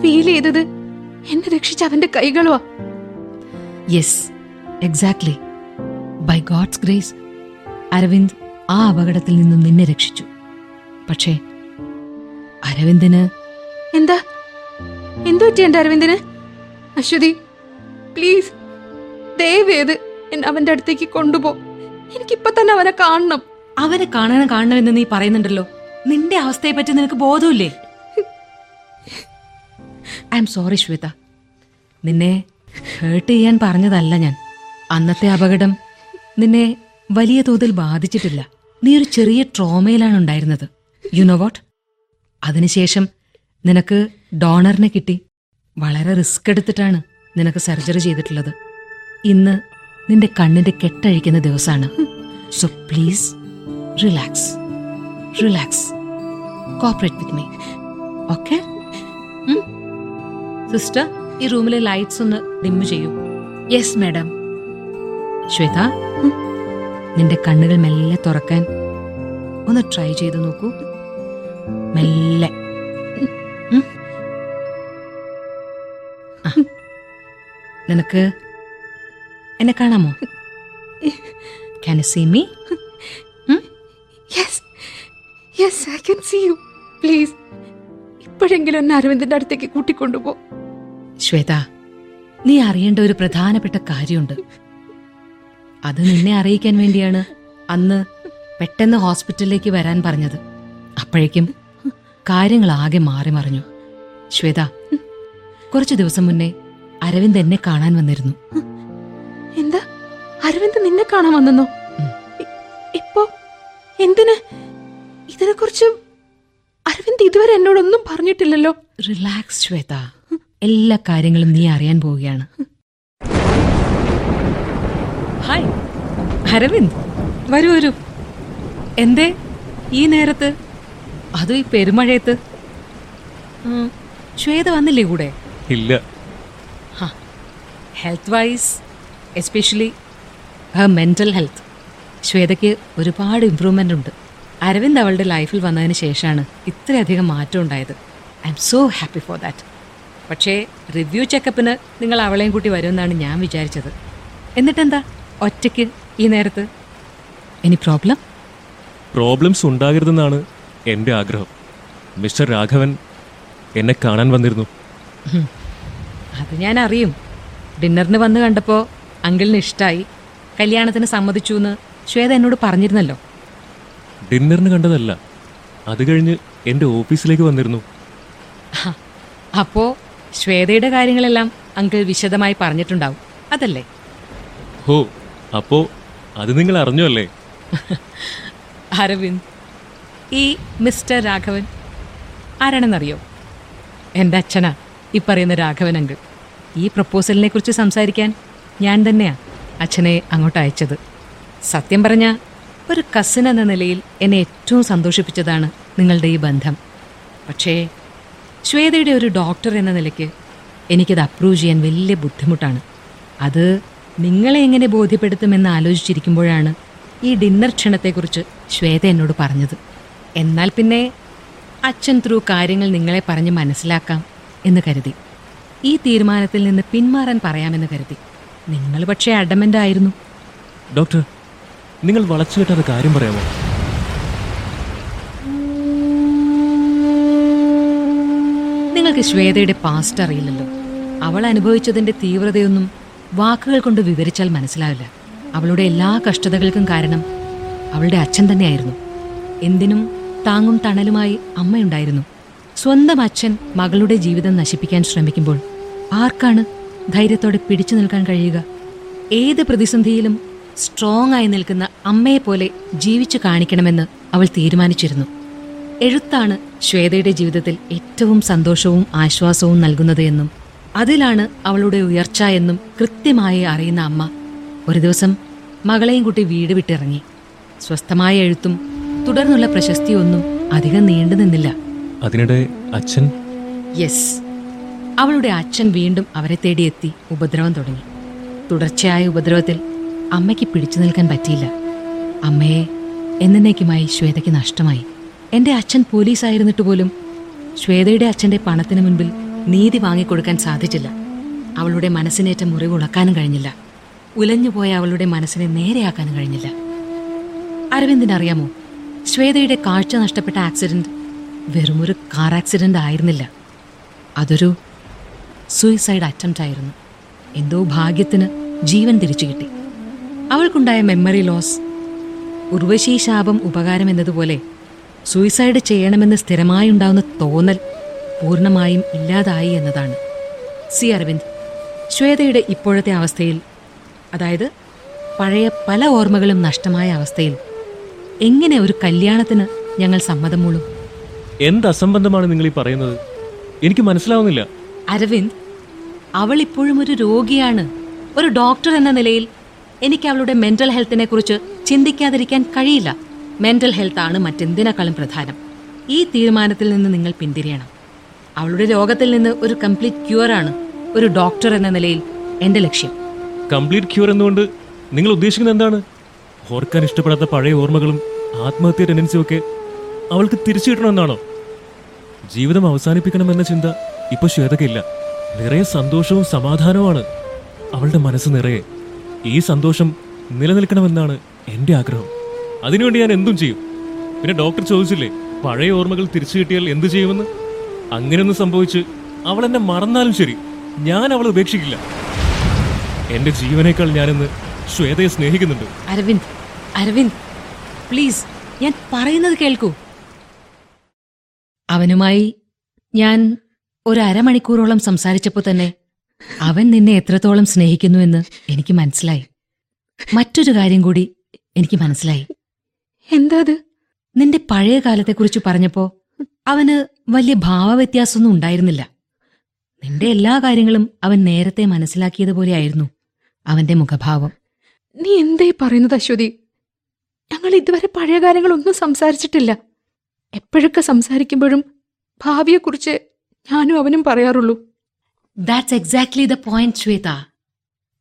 ഫീൽ ചെയ്തത് എന്നെ രക്ഷിച്ച അവന്റെ കൈകളോ yes exactly by God's grace Aravind ആ അപകടത്തിൽ നിന്നും നിന്നെ രക്ഷിച്ചു. പക്ഷേ അരവിന്ദിന്? എന്താ? എന്തു പറ്റി എന്റെ അരവിന്ദന്? അശ്വതി പ്ലീസ് ദയവേത് അവന്റെ അടുത്തേക്ക് കൊണ്ടുപോ. എനിക്കിപ്പൊ തന്നെ അവനെ കാണണം. അവനെ കാണണം കാണണം എന്ന് നീ പറയുന്നുണ്ടല്ലോ. നിന്റെ അവസ്ഥയെ പറ്റി നിനക്ക് ബോധമില്ലേ? I'm sorry Shweta. നിന്നെ ഹേർട്ട് ചെയ്യാൻ പറഞ്ഞതല്ല ഞാൻ. അന്നത്തെ അപകടം നിന്നെ വലിയ തോതിൽ ബാധിച്ചിട്ടില്ല. നീ ഒരു ചെറിയ ട്രോമയിലാണ് ഉണ്ടായിരുന്നത്. യു നോ വാട്ട് അതിനുശേഷം നിനക്ക് ഡോണറിനെ കിട്ടി. വളരെ റിസ്ക് എടുത്തിട്ടാണ് നിനക്ക് സർജറി ചെയ്തിട്ടുള്ളത്. ഇന്ന് നിന്റെ കണ്ണിന്റെ കെട്ടഴിക്കുന്ന ദിവസമാണ്. So please relax relax cooperate with me okay sister ഈ റൂമിലെ ലൈറ്റ്സ് ഒന്ന് ഡിം ചെയ്യൂ. യെസ് മാഡം ശ്വേത നിന്റെ കണ്ണുകൾ മെല്ലെ തുറക്കാൻ ഒന്ന് ട്രൈ ചെയ്ത് നോക്കൂ. മെല്ലെ. നിനക്ക് എന്നെ കാണാമോ? Can you see me yes yes I can see you please ഇപ്പോഴെങ്കിലും എന്നെ അരവിന്ദന്റെ അടുത്തേക്ക് കൂട്ടിക്കൊണ്ടുപോ ശ്വേത നീ അറിയേണ്ട ഒരു പ്രധാനപ്പെട്ട കാര്യമുണ്ട്. അത് നിന്നെ അറിയിക്കാൻ വേണ്ടിയാണ് അന്ന് പെട്ടെന്ന് ഹോസ്പിറ്റലിലേക്ക് വരാൻ പറഞ്ഞത്. അപ്പോഴേക്കും കാര്യങ്ങൾ ആകെ മാറി മറിഞ്ഞു. ശ്വേത കുറച്ചു ദിവസം മുന്നേ അരവിന്ദ് എന്നെ കാണാൻ വന്നിരുന്നു. എന്താ? അരവിന്ദ് നിന്നെ കാണാൻ വന്നെന്നോ? ഇപ്പോ എന്തിന്? ഇതിനെക്കുറിച്ച് അരവിന്ദ് ഇതുവരെ എന്നോടൊന്നും പറഞ്ഞിട്ടില്ലല്ലോ. റിലാക്സ് ശ്വേത. എല്ലാ കാര്യങ്ങളും നീ അറിയാൻ പോവുകയാണ്. ഹായ് അരവിന്ദ് വരൂ വരൂ എന്തേ? ഈ നേരത്ത്? അതും ഈ പെരുമഴയത്ത്? ശ്വേത വന്നില്ലേ കൂടെ? ഇല്ല. Health wise especially her mental health. ശ്വേതയ്ക്ക് ഒരുപാട് ഇമ്പ്രൂവ്മെന്റ് ഉണ്ട് അരവിന്ദ് അവളുടെ ലൈഫിൽ വന്നതിന് ശേഷമാണ് ഇത്രയധികം മാറ്റം ഉണ്ടായത്. I'm so happy for that. പക്ഷേ റിവ്യൂ ചെക്കപ്പിന് നിങ്ങൾ അവളെയും കൂട്ടി വരുമെന്നാണ് ഞാൻ വിചാരിച്ചത്. എന്നിട്ടെന്താ? ഒറ്റയ്ക്ക് ഈ നേരത്ത്? എനി പ്രോബ്ലം പ്രോബ്ലംസ് ഉണ്ടാകരുതെന്നാണ് എന്റെ ആഗ്രഹം. മിസ്റ്റർ രാഘവൻ എന്നെ കാണാൻ വന്നിരുന്നു. അത് ഞാൻ അറിയും. ഡിന്നറിന് വന്ന് കണ്ടപ്പോൾ അങ്കിളിന് ഇഷ്ടമായി കല്യാണത്തിന് സമ്മതിച്ചു എന്ന് ശ്വേത എന്നോട് പറഞ്ഞിരുന്നല്ലോ. ഡിന്നറിന് കണ്ടതല്ല. അത് കഴിഞ്ഞ് എന്റെ ഓഫീസിലേക്ക് വന്നിരുന്നു. അപ്പോ ശ്വേതയുടെ കാര്യങ്ങളെല്ലാം അങ്കിൾ വിശദമായി പറഞ്ഞിട്ടുണ്ടാവും. അതല്ലേ? ഹോ അപ്പോ അത് നിങ്ങൾ അറിഞ്ഞു അല്ലേ? അരവിന്ദ് ഈ മിസ്റ്റർ രാഘവൻ? ആരാണെന്നറിയോ? എന്റെ അച്ഛനാ ഈ പറയുന്ന രാഘവൻ അങ്കിൾ. ഈ പ്രപ്പോസലിനെ കുറിച്ച് സംസാരിക്കാൻ ഞാൻ തന്നെയാ അച്ഛനെ അങ്ങോട്ട് അയച്ചത്. സത്യം പറഞ്ഞ ഒരു കസിൻ എന്ന നിലയിൽ എന്നെ ഏറ്റവും സന്തോഷിപ്പിച്ചതാണ് നിങ്ങളുടെ ഈ ബന്ധം. പക്ഷേ ശ്വേതയുടെ ഒരു ഡോക്ടർ എന്ന നിലയ്ക്ക് എനിക്കത് അപ്രൂവ് ചെയ്യാൻ വലിയ ബുദ്ധിമുട്ടാണ്. അത് നിങ്ങളെ എങ്ങനെ ബോധ്യപ്പെടുത്തുമെന്ന് ആലോചിച്ചിരിക്കുമ്പോഴാണ് ഈ ഡിന്നർ ക്ഷണത്തെക്കുറിച്ച് ശ്വേത എന്നോട് പറഞ്ഞത്. എന്നാൽ പിന്നെ അച്ഛൻ ത്രൂ കാര്യങ്ങൾ നിങ്ങളെ പറഞ്ഞ് മനസ്സിലാക്കാം എന്ന് കരുതി. ഈ തീരുമാനത്തിൽ നിന്ന് പിന്മാറാൻ പറയാമെന്ന് കരുതി. നിങ്ങൾ പക്ഷേ അഡമന്റ് ആയിരുന്നു ഡോക്ടർ നിങ്ങൾ വളച്ചു കെട്ടാതെ കാര്യം പറയാമോ? നിങ്ങൾക്ക് ശ്വേതയുടെ പാസ്റ്റ് അറിയില്ലല്ലോ. അവൾ അനുഭവിച്ചതിന്റെ തീവ്രതയൊന്നും വാക്കുകൾ കൊണ്ട് വിവരിച്ചാൽ മനസ്സിലാവില്ല. അവളുടെ എല്ലാ കഷ്ടതകൾക്കും കാരണം അവളുടെ അച്ഛൻ തന്നെയായിരുന്നു. എന്തിനും താങ്ങും തണലുമായി അമ്മയുണ്ടായിരുന്നു. സ്വന്തം അച്ഛൻ മകളുടെ ജീവിതം നശിപ്പിക്കാൻ ശ്രമിക്കുമ്പോൾ ആർക്കാണ് ധൈര്യത്തോടെ പിടിച്ചു നിൽക്കാൻ കഴിയുക? ഏത് പ്രതിസന്ധിയിലും സ്ട്രോങ് ആയി നിൽക്കുന്ന അമ്മയെപ്പോലെ ജീവിച്ചു കാണിക്കണമെന്ന് അവൾ തീരുമാനിച്ചിരുന്നു. എഴുത്താണ് ശ്വേതയുടെ ജീവിതത്തിൽ ഏറ്റവും സന്തോഷവും ആശ്വാസവും നൽകുന്നത് എന്നും അതിലാണ് അവളുടെ ഉയർച്ച എന്നും കൃത്യമായി അറിയുന്ന അമ്മ. ഒരു ദിവസം മകളെയും കുട്ടി വീട് വിട്ടിറങ്ങി. സ്വസ്ഥമായ എഴുത്തും തുടർന്നുള്ള പ്രശസ്തിയൊന്നും അധികം നീണ്ടു നിന്നില്ല. അതിനിടെ അച്ഛൻ? യെസ്. അവളുടെ അച്ഛൻ വീണ്ടും അവരെ തേടിയെത്തി ഉപദ്രവം തുടങ്ങി. തുടർച്ചയായ ഉപദ്രവത്തിൽ അമ്മയ്ക്ക് പിടിച്ചു നിൽക്കാൻ പറ്റിയില്ല. അമ്മയെ എന്നേക്കുമായി ശ്വേതയ്ക്ക് നഷ്ടമായി. എന്റെ അച്ഛൻ പോലീസായിരുന്നിട്ട് പോലും ശ്വേതയുടെ അച്ഛന്റെ പണത്തിന് മുൻപിൽ നീതി വാങ്ങിക്കൊടുക്കാൻ സാധിച്ചില്ല. അവളുടെ മനസ്സിനേറ്റ മുറിവ് ഉളക്കാനും കഴിഞ്ഞില്ല. ഉലഞ്ഞുപോയ അവളുടെ മനസ്സിനെ നേരെയാക്കാനും കഴിഞ്ഞില്ല. അരവിന്ദിന് അറിയാമോ ശ്വേതയുടെ കാഴ്ച നഷ്ടപ്പെട്ട ആക്സിഡന്റ് വെറുമൊരു കാർ ആക്സിഡന്റ് ആയിരുന്നില്ല. അതൊരു സൂയിസൈഡ് അറ്റംപ്റ്റ് ആയിരുന്നു. എന്തോ ഭാഗ്യത്തിന് ജീവൻ തിരിച്ചു കിട്ടി. അവൾക്കുണ്ടായ മെമ്മറി ലോസ് ഉർവശി ശാപം ഉപകാരം എന്നതുപോലെ സൂയിസൈഡ് ചെയ്യണമെന്ന് സ്ഥിരമായി ഉണ്ടാവുന്ന തോന്നൽ പൂർണമായും ഇല്ലാതായി എന്നതാണ്. സി അരവിന്ദ് ശ്വേതയുടെ ഇപ്പോഴത്തെ അവസ്ഥയിൽ അതായത് പഴയ പല ഓർമ്മകളും നഷ്ടമായ അവസ്ഥയിൽ എങ്ങനെ ഒരു കല്യാണത്തിന് ഞങ്ങൾ സമ്മതം മൂളും? എന്ത് അസംബന്ധമാണ് നിങ്ങൾ ഈ പറയുന്നത്? എനിക്ക് മനസ്സിലാവുന്നില്ല. അരവിന്ദ് അവൾ ഇപ്പോഴും ഒരു രോഗിയാണ്. ഒരു ഡോക്ടർ എന്ന നിലയിൽ എനിക്ക് അവളുടെ മെന്റൽ ഹെൽത്തിനെ കുറിച്ച് ചിന്തിക്കാതിരിക്കാൻ കഴിയില്ല. മെന്റൽ ഹെൽത്ത് ആണ് മറ്റെന്തിനേക്കാളും പ്രധാനം. ഈ തീരുമാനത്തിൽ നിന്ന് നിങ്ങൾ പിന്തിരിയണം. അവളുടെ രോഗത്തിൽ നിന്ന് ഒരു കംപ്ലീറ്റ് ക്യൂർ ആണ് ഒരു ഡോക്ടർ എന്ന നിലയിൽ എന്റെ ലക്ഷ്യം. കംപ്ലീറ്റ് ക്യൂർ എന്നുകൊണ്ട് നിങ്ങൾ ഉദ്ദേശിക്കുന്നത് എന്താണ്? ഓർക്കാൻ ഇഷ്ടപ്പെടാത്ത പഴയ ഓർമ്മകളും ആത്മഹത്യ ടെൻഡൻസിയും ഒക്കെ അവൾക്ക് തിരിച്ചു കിട്ടണമെന്നാണോ ജീവിതം അവസാനിപ്പിക്കണമെന്ന ചിന്ത ഇപ്പൊ ശ്വേതക്കില്ല നിറയെ സന്തോഷവും സമാധാനവുമാണ് അവളുടെ മനസ്സ് നിറയെ. ഈ സന്തോഷം നിലനിൽക്കണമെന്നാണ് എന്റെ ആഗ്രഹം. അതിനുവേണ്ടി ഞാൻ എന്തും ചെയ്യും. പിന്നെ ഡോക്ടർ ചോദിച്ചില്ലേ പഴയ ഓർമ്മകൾ തിരിച്ചു കിട്ടിയാൽ എന്ത് ചെയ്യുമെന്ന്? അങ്ങനെയൊന്നും സംഭവിച്ച് അവൾ എന്നെ മറന്നാലും ശരി ഞാൻ അവളെ ഉപേക്ഷിക്കില്ല. എന്റെ ജീവനേക്കാൾ ഞാനിന്ന് ശ്വേതയെ സ്നേഹിക്കുന്നുണ്ട്. അരവിന്ദ് അരവിന്ദ് പ്ലീസ് ഞാൻ പറയുന്നത് കേൾക്കൂ. അവനുമായി ഞാൻ ഒരു അരമണിക്കൂറോളം സംസാരിച്ചപ്പോൾ തന്നെ അവൻ നിന്നെ എത്രത്തോളം സ്നേഹിക്കുന്നു എന്ന് എനിക്ക് മനസ്സിലായി. മറ്റൊരു കാര്യം കൂടി എനിക്ക് മനസ്സിലായി. എന്താ അത്? നിന്റെ പഴയ കാലത്തെക്കുറിച്ച് പറഞ്ഞപ്പോ അവന് വലിയ ഭാവവ്യത്യാസമൊന്നും ഉണ്ടായിരുന്നില്ല. നിന്റെ എല്ലാ കാര്യങ്ങളും അവൻ നേരത്തെ മനസ്സിലാക്കിയതുപോലെയായിരുന്നു അവന്റെ മുഖഭാവം. നീ എന്തേ പറയുന്നത് അശ്വതി? ഞങ്ങൾ ഇതുവരെ പഴയ കാര്യങ്ങളൊന്നും സംസാരിച്ചിട്ടില്ല. എപ്പോഴൊക്കെ സംസാരിക്കുമ്പോഴും ഭാവിയെക്കുറിച്ച് ഞാനും അവനും പറയാറുള്ളൂ. That's exactly the point Shweta.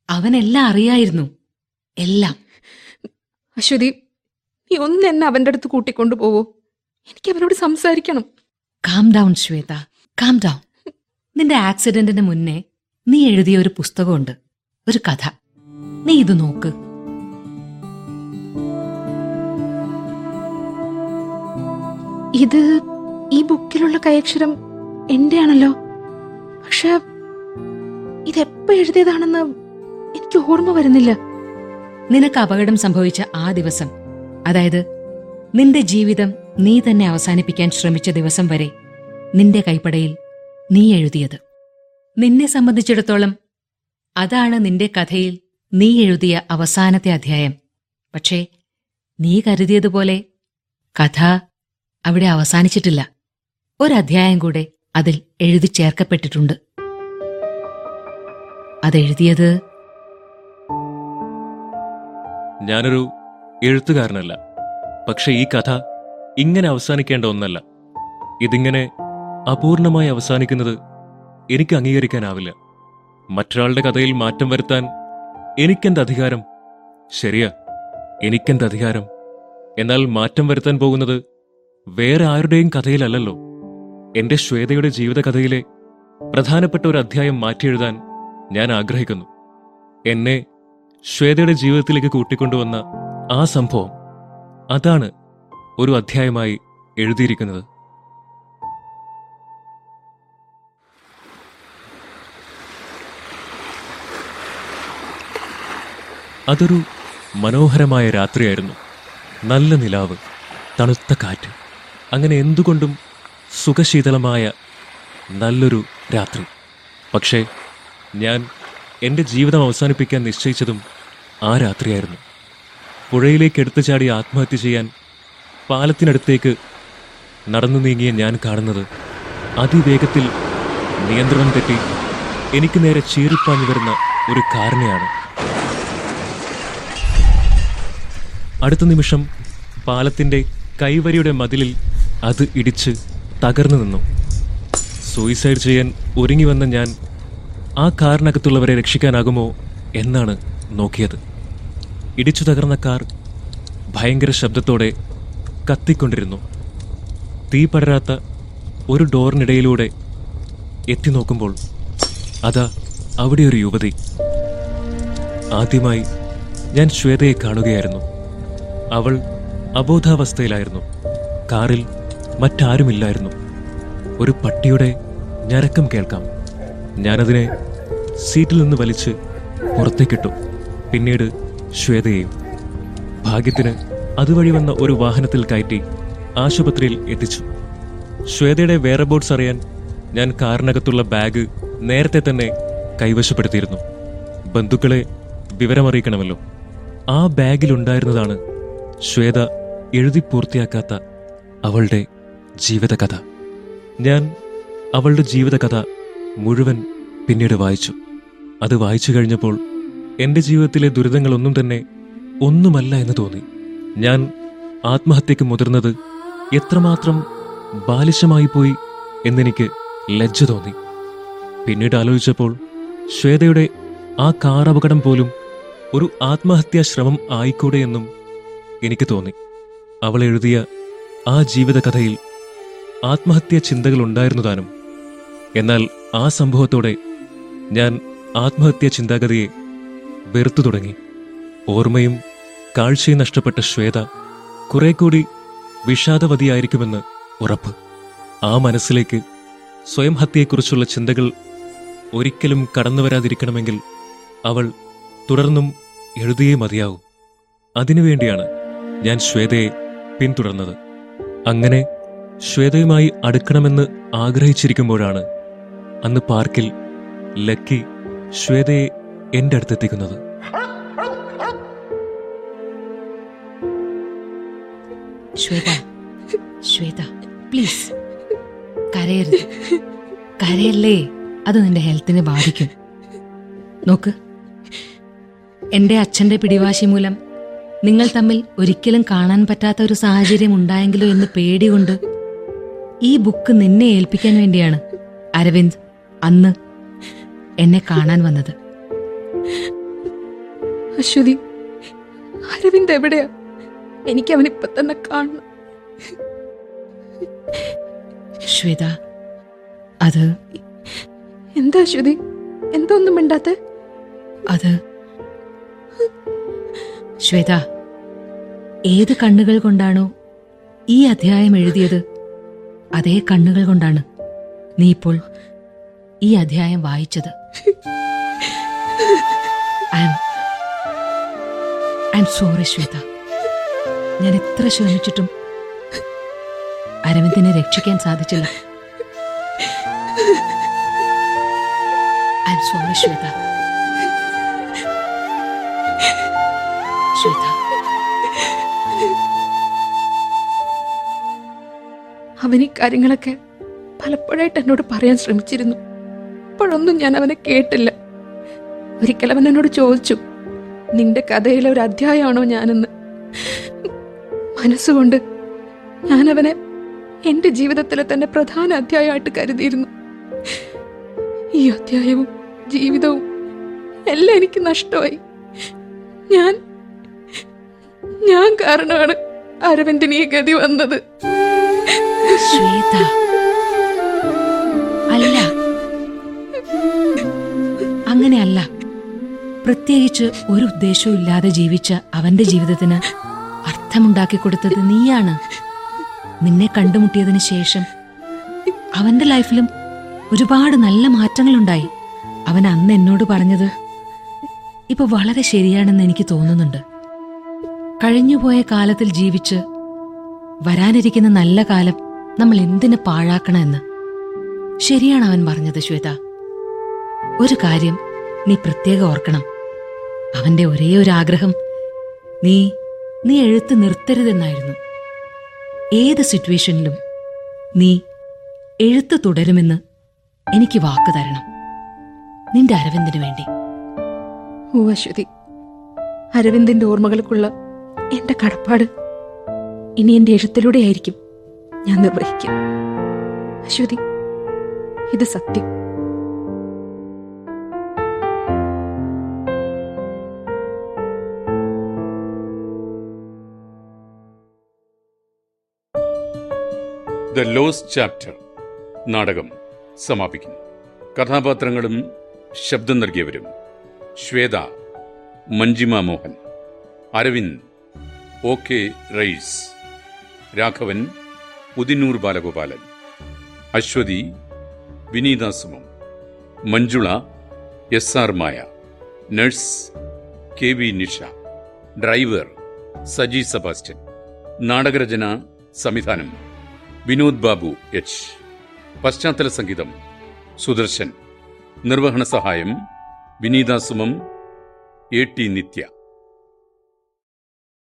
അവനെല്ലാം അറിയായിരുന്നു. എല്ലാം. അശ്വതി നീ ഒന്ന് എന്നെ അവന്റെ അടുത്ത് കൂട്ടിക്കൊണ്ടു പോവോ? എനിക്ക് അവനോട് സംസാരിക്കണം. Calm down Shweta. Calm down നിന്റെ ആക്സിഡന്റിന് മുന്നേ നീ എഴുതിയ ഒരു പുസ്തകമുണ്ട്. ഒരു കഥ. നീ ഇത് നോക്ക്. ഇത് ഈ ബുക്കിലുള്ള കൈയക്ഷരം എന്റെ ആണല്ലോ പക്ഷെ ഇതെപ്പോ എഴുതിയതാണെന്ന് എനിക്ക് ഓർമ്മ വരുന്നില്ല. നിനക്ക് അപകടം സംഭവിച്ച ആ ദിവസം അതായത് നിന്റെ ജീവിതം നീ തന്നെ അവസാനിപ്പിക്കാൻ ശ്രമിച്ച ദിവസം വരെ നിന്റെ കൈപ്പടയിൽ നീ എഴുതിയത്. നിന്നെ സംബന്ധിച്ചിടത്തോളം അതാണ് നിന്റെ കഥയിൽ നീ എഴുതിയ അവസാനത്തെ അധ്യായം. പക്ഷേ നീ കരുതിയതുപോലെ കഥ അവിടെ അവസാനിച്ചിട്ടില്ല. ഒരധ്യായം കൂടെ അതിൽ എഴുതി ചേർക്കപ്പെട്ടിട്ടുണ്ട്. അതെഴുതിയത് ഞാനൊരു എഴുത്തുകാരനല്ല. പക്ഷെ ഈ കഥ ഇങ്ങനെ അവസാനിക്കേണ്ട ഒന്നല്ല. ഇതിങ്ങനെ അപൂർണമായി അവസാനിക്കുന്നത് എനിക്ക് അംഗീകരിക്കാനാവില്ല. മറ്റൊരാളുടെ കഥയിൽ മാറ്റം വരുത്താൻ എനിക്കെന്ത് അധികാരം ശരിയാ എനിക്കെന്ത് അധികാരം എന്നാൽ മാറ്റം വരുത്താൻ പോകുന്നത് വേറെ ആരുടെയും കഥയിലല്ലല്ലോ. എന്റെ ശ്വേതയുടെ ജീവിതകഥയിലെ പ്രധാനപ്പെട്ട ഒരു അധ്യായം മാറ്റിയെഴുതാൻ ഞാൻ ആഗ്രഹിക്കുന്നു. എന്നെ ശ്വേതയുടെ ജീവിതത്തിലേക്ക് കൂട്ടിക്കൊണ്ടുവന്ന ആ സംഭവം അതാണ് ഒരു അധ്യായമായി എഴുതിയിരിക്കുന്നത്. അതൊരു മനോഹരമായ രാത്രിയായിരുന്നു. നല്ല നിലാവ് തണുത്ത കാറ്റ്. അങ്ങനെ എന്തുകൊണ്ടും സുഖശീതളമായ നല്ലൊരു രാത്രി. പക്ഷേ ഞാൻ എന്റെ ജീവിതം അവസാനിപ്പിക്കാൻ നിശ്ചയിച്ചതും ആ രാത്രിയായിരുന്നു. പുഴയിലേക്ക് എടുത്തു ചാടി ആത്മഹത്യ ചെയ്യാൻ പാലത്തിനടുത്തേക്ക് നടന്നു നീങ്ങിയ ഞാൻ കാണുന്നത് അതിവേഗത്തിൽ നിയന്ത്രണം തെറ്റി എനിക്ക് നേരെ ചീറിപ്പാഞ്ഞു വരുന്ന ഒരു കാരണയാണ് അടുത്ത നിമിഷം പാലത്തിന്റെ കൈവരിയുടെ മതിലിൽ അത് ഇടിച്ച് തകർന്നു നിന്നു. സൂയിസൈഡ് ചെയ്യാൻ ഒരുങ്ങി വന്ന ഞാൻ ആ കാറിനകത്തുള്ളവരെ രക്ഷിക്കാനാകുമോ എന്നാണ് നോക്കിയത്. ഇടിച്ചു തകർന്ന കാർ ഭയങ്കര ശബ്ദത്തോടെ കത്തിക്കൊണ്ടിരുന്നു. തീ പടരാത്ത ഒരു ഡോറിനിടയിലൂടെ എത്തി നോക്കുമ്പോൾ അതാ അവിടെ ഒരു യുവതി. ആദ്യമായി ഞാൻ ശ്വേതയെ കാണുകയായിരുന്നു. അവൾ അബോധാവസ്ഥയിലായിരുന്നു. കാറിൽ മറ്റാരുമില്ലായിരുന്നു. ഒരു പട്ടിയുടെ ഞരക്കം കേൾക്കാം. ഞാനതിനെ സീറ്റിൽ നിന്ന് വലിച്ച് പുറത്തേക്കിട്ടു. പിന്നീട് ശ്വേതയെയും. ഭാഗ്യത്തിന് അതുവഴി വന്ന ഒരു വാഹനത്തിൽ കയറ്റി ആശുപത്രിയിൽ എത്തിച്ചു. ശ്വേതയുടെ വേറെ ബോർഡ്സ് അറിയാൻ ഞാൻ കാറിനകത്തുള്ള ബാഗ് നേരത്തെ തന്നെ കൈവശപ്പെടുത്തിയിരുന്നു. ബന്ധുക്കളെ വിവരമറിയിക്കണമല്ലോ. ആ ബാഗിലുണ്ടായിരുന്നതാണ് ശ്വേത എഴുതി പൂർത്തിയാക്കാത്ത അവളുടെ ജീവിതകഥ. ഞാൻ അവളുടെ ജീവിതകഥ മുഴുവൻ പിന്നീട് വായിച്ചു. അത് വായിച്ചു കഴിഞ്ഞപ്പോൾ എന്റെ ജീവിതത്തിലെ ദുരിതങ്ങളൊന്നും തന്നെ ഒന്നുമല്ല എന്ന് തോന്നി. ഞാൻ ആത്മഹത്യക്ക് മുതിർന്നത് എത്രമാത്രം ബാലിശമായി പോയി എന്നെനിക്ക് ലജ്ജ തോന്നി. പിന്നീട് ആലോചിച്ചപ്പോൾ ശ്വേതയുടെ ആ കാർ അപകടം പോലും ഒരു ആത്മഹത്യാ ശ്രമം ആയിക്കൂടെ എന്നും എനിക്ക് തോന്നി. അവൾ എഴുതിയ ആ ജീവിതകഥയിൽ ആത്മഹത്യാ ചിന്തകൾ ഉണ്ടായിരുന്നു താനും എന്നാൽ ആ സംഭവത്തോടെ ഞാൻ ആത്മഹത്യാ ചിന്താഗതിയെ വെറുത്തു തുടങ്ങി. ഓർമ്മയും കാഴ്ചയും നഷ്ടപ്പെട്ട ശ്വേത കുറെ കൂടി വിഷാദവതിയായിരിക്കുമെന്ന് ഉറപ്പ്. ആ മനസ്സിലേക്ക് സ്വയം ഹത്യയെക്കുറിച്ചുള്ള ചിന്തകൾ ഒരിക്കലും കടന്നു വരാതിരിക്കണമെങ്കിൽ അവൾ തുടർന്നും എഴുതിയേ മതിയാവൂ. അതിനുവേണ്ടിയാണ് ഞാൻ ശ്വേതയെ പിന്തുടർന്നത്. അങ്ങനെ ശ്വേതയുമായി അടുക്കണമെന്ന് ആഗ്രഹിച്ചിരിക്കുമ്പോഴാണ് അന്ന് പാർക്കിൽ ലക്കി ശ്വേതയെ എന്റെ അടുത്തെത്തിക്കുന്നത്. ശ്വേത ശ്വേത പ്ലീസ്. കരയരുത്. കരയല്ലേ? അത് നിന്റെ ഹെൽത്തിനെ ബാധിക്കും. നോക്ക്. എന്റെ അച്ഛന്റെ പിടിവാശി മൂലം നിങ്ങൾ തമ്മിൽ ഒരിക്കലും കാണാൻ പറ്റാത്ത ഒരു സാഹചര്യം ഉണ്ടായെങ്കിലോ എന്ന് പേടികൊണ്ട് ഈ ബുക്ക് നിന്നെ ഏൽപ്പിക്കാൻ വേണ്ടിയാണ് അരവിന്ദ് അന്ന് എന്നെ കാണാൻ വന്നത്. അശ്വതി അരവിന്ദ് എവിടെയാ? എനിക്ക് അവൻ ഇപ്പൊ തന്നെ കാണണം. ശ്വേത അത് എന്താ അശ്വതി? എന്താ ഒന്നും മിണ്ടാത്തെ? അത് ശ്വേത ഏത് കണ്ണുകൾ കൊണ്ടാണോ ഈ അധ്യായം എഴുതിയത്? അതേ കണ്ണുകൾ കൊണ്ടാണ് നീ ഇപ്പോൾ ഈ അധ്യായം വായിച്ചത്. സോറി ശ്വേത. ഞാൻ എത്ര ശ്രമിച്ചിട്ടും അരവിന്ദിനെ രക്ഷിക്കാൻ സാധിച്ചില്ല. I sorry Shweta. ശ്വേത. അവൻ ഈ കാര്യങ്ങളൊക്കെ പലപ്പോഴായിട്ട് എന്നോട് പറയാൻ ശ്രമിച്ചിരുന്നു. അപ്പോഴൊന്നും ഞാൻ അവനെ കേട്ടില്ല. ഒരിക്കൽ അവൻ എന്നോട് ചോദിച്ചു നിന്റെ കഥയിലെ ഒരു അധ്യായമാണോ ഞാനെന്ന്? മനസ്സുകൊണ്ട് ഞാൻ അവനെ എന്റെ ജീവിതത്തിലെ തന്നെ പ്രധാന അധ്യായമായിട്ട് കരുതിയിരുന്നു. ഈ അധ്യായവും ജീവിതവും എല്ലാം എനിക്ക് നഷ്ടമായി. ഞാൻ ഞാൻ കാരണമാണ് അരവിന്ദിന് ഈ ഗതി വന്നത്. ശ്വേത. അല്ല. അങ്ങനെയല്ല. പ്രത്യേകിച്ച് ഒരു ഉദ്ദേശവും ഇല്ലാതെ ജീവിച്ച അവന്റെ ജീവിതത്തിന് അർത്ഥമുണ്ടാക്കി കൊടുത്തത് നീയാണ്. നിന്നെ കണ്ടുമുട്ടിയതിന് ശേഷം അവന്റെ ലൈഫിലും ഒരുപാട് നല്ല മാറ്റങ്ങളുണ്ടായി. അവൻ അന്ന് എന്നോട് പറഞ്ഞത് ഇപ്പൊ വളരെ ശരിയാണെന്ന് എനിക്ക് തോന്നുന്നുണ്ട്. കഴിഞ്ഞുപോയ കാലത്തിൽ ജീവിച്ച് വരാനിരിക്കുന്ന നല്ല കാലം നമ്മൾ എന്തിനു പാഴാക്കണമെന്ന്? ശരിയാണ് അവൻ പറഞ്ഞത് ശ്വേത. ഒരു കാര്യം നീ പ്രത്യേകം ഓർക്കണം. അവന്റെ ഒരേ ഒരു ആഗ്രഹം നീ നീ എഴുത്ത് നിർത്തരുതെന്നായിരുന്നു. ഏത് സിറ്റുവേഷനിലും നീ എഴുത്ത് തുടരുമെന്ന് എനിക്ക് വാക്ക് തരണം. നിന്റെ അരവിന്ദിനു വേണ്ടി. ഓ അശ്വതി. അരവിന്ദിന്റെ ഓർമ്മകൾക്കുള്ള എന്റെ കടപ്പാട് ഇനി എന്റെ എഴുത്തിലൂടെ ആയിരിക്കും ഞാൻ നിർവഹിക്കും അശ്വതി ഇത് സത്യം. ദ ലോസ് ചാപ്റ്റർ നാടകം സമാപിക്കുന്നു. കഥാപാത്രങ്ങളും ശബ്ദം നൽകിയവരും Shweta Manjima Mohan Aravind O K Rice Raghavan Udinnur Balagopalan Aswathi Vineetha Sumam Manjula S R Maya nurse K V Nisha driver Saji Sebastian നാടകരചന സംവിധാനം വിനോദ് ബാബു എച്ച് പശ്ചാത്തല സംഗീതം സുദർശൻ നിർവഹണ സഹായം വിനീത സുമം എ ടി നിത്യ.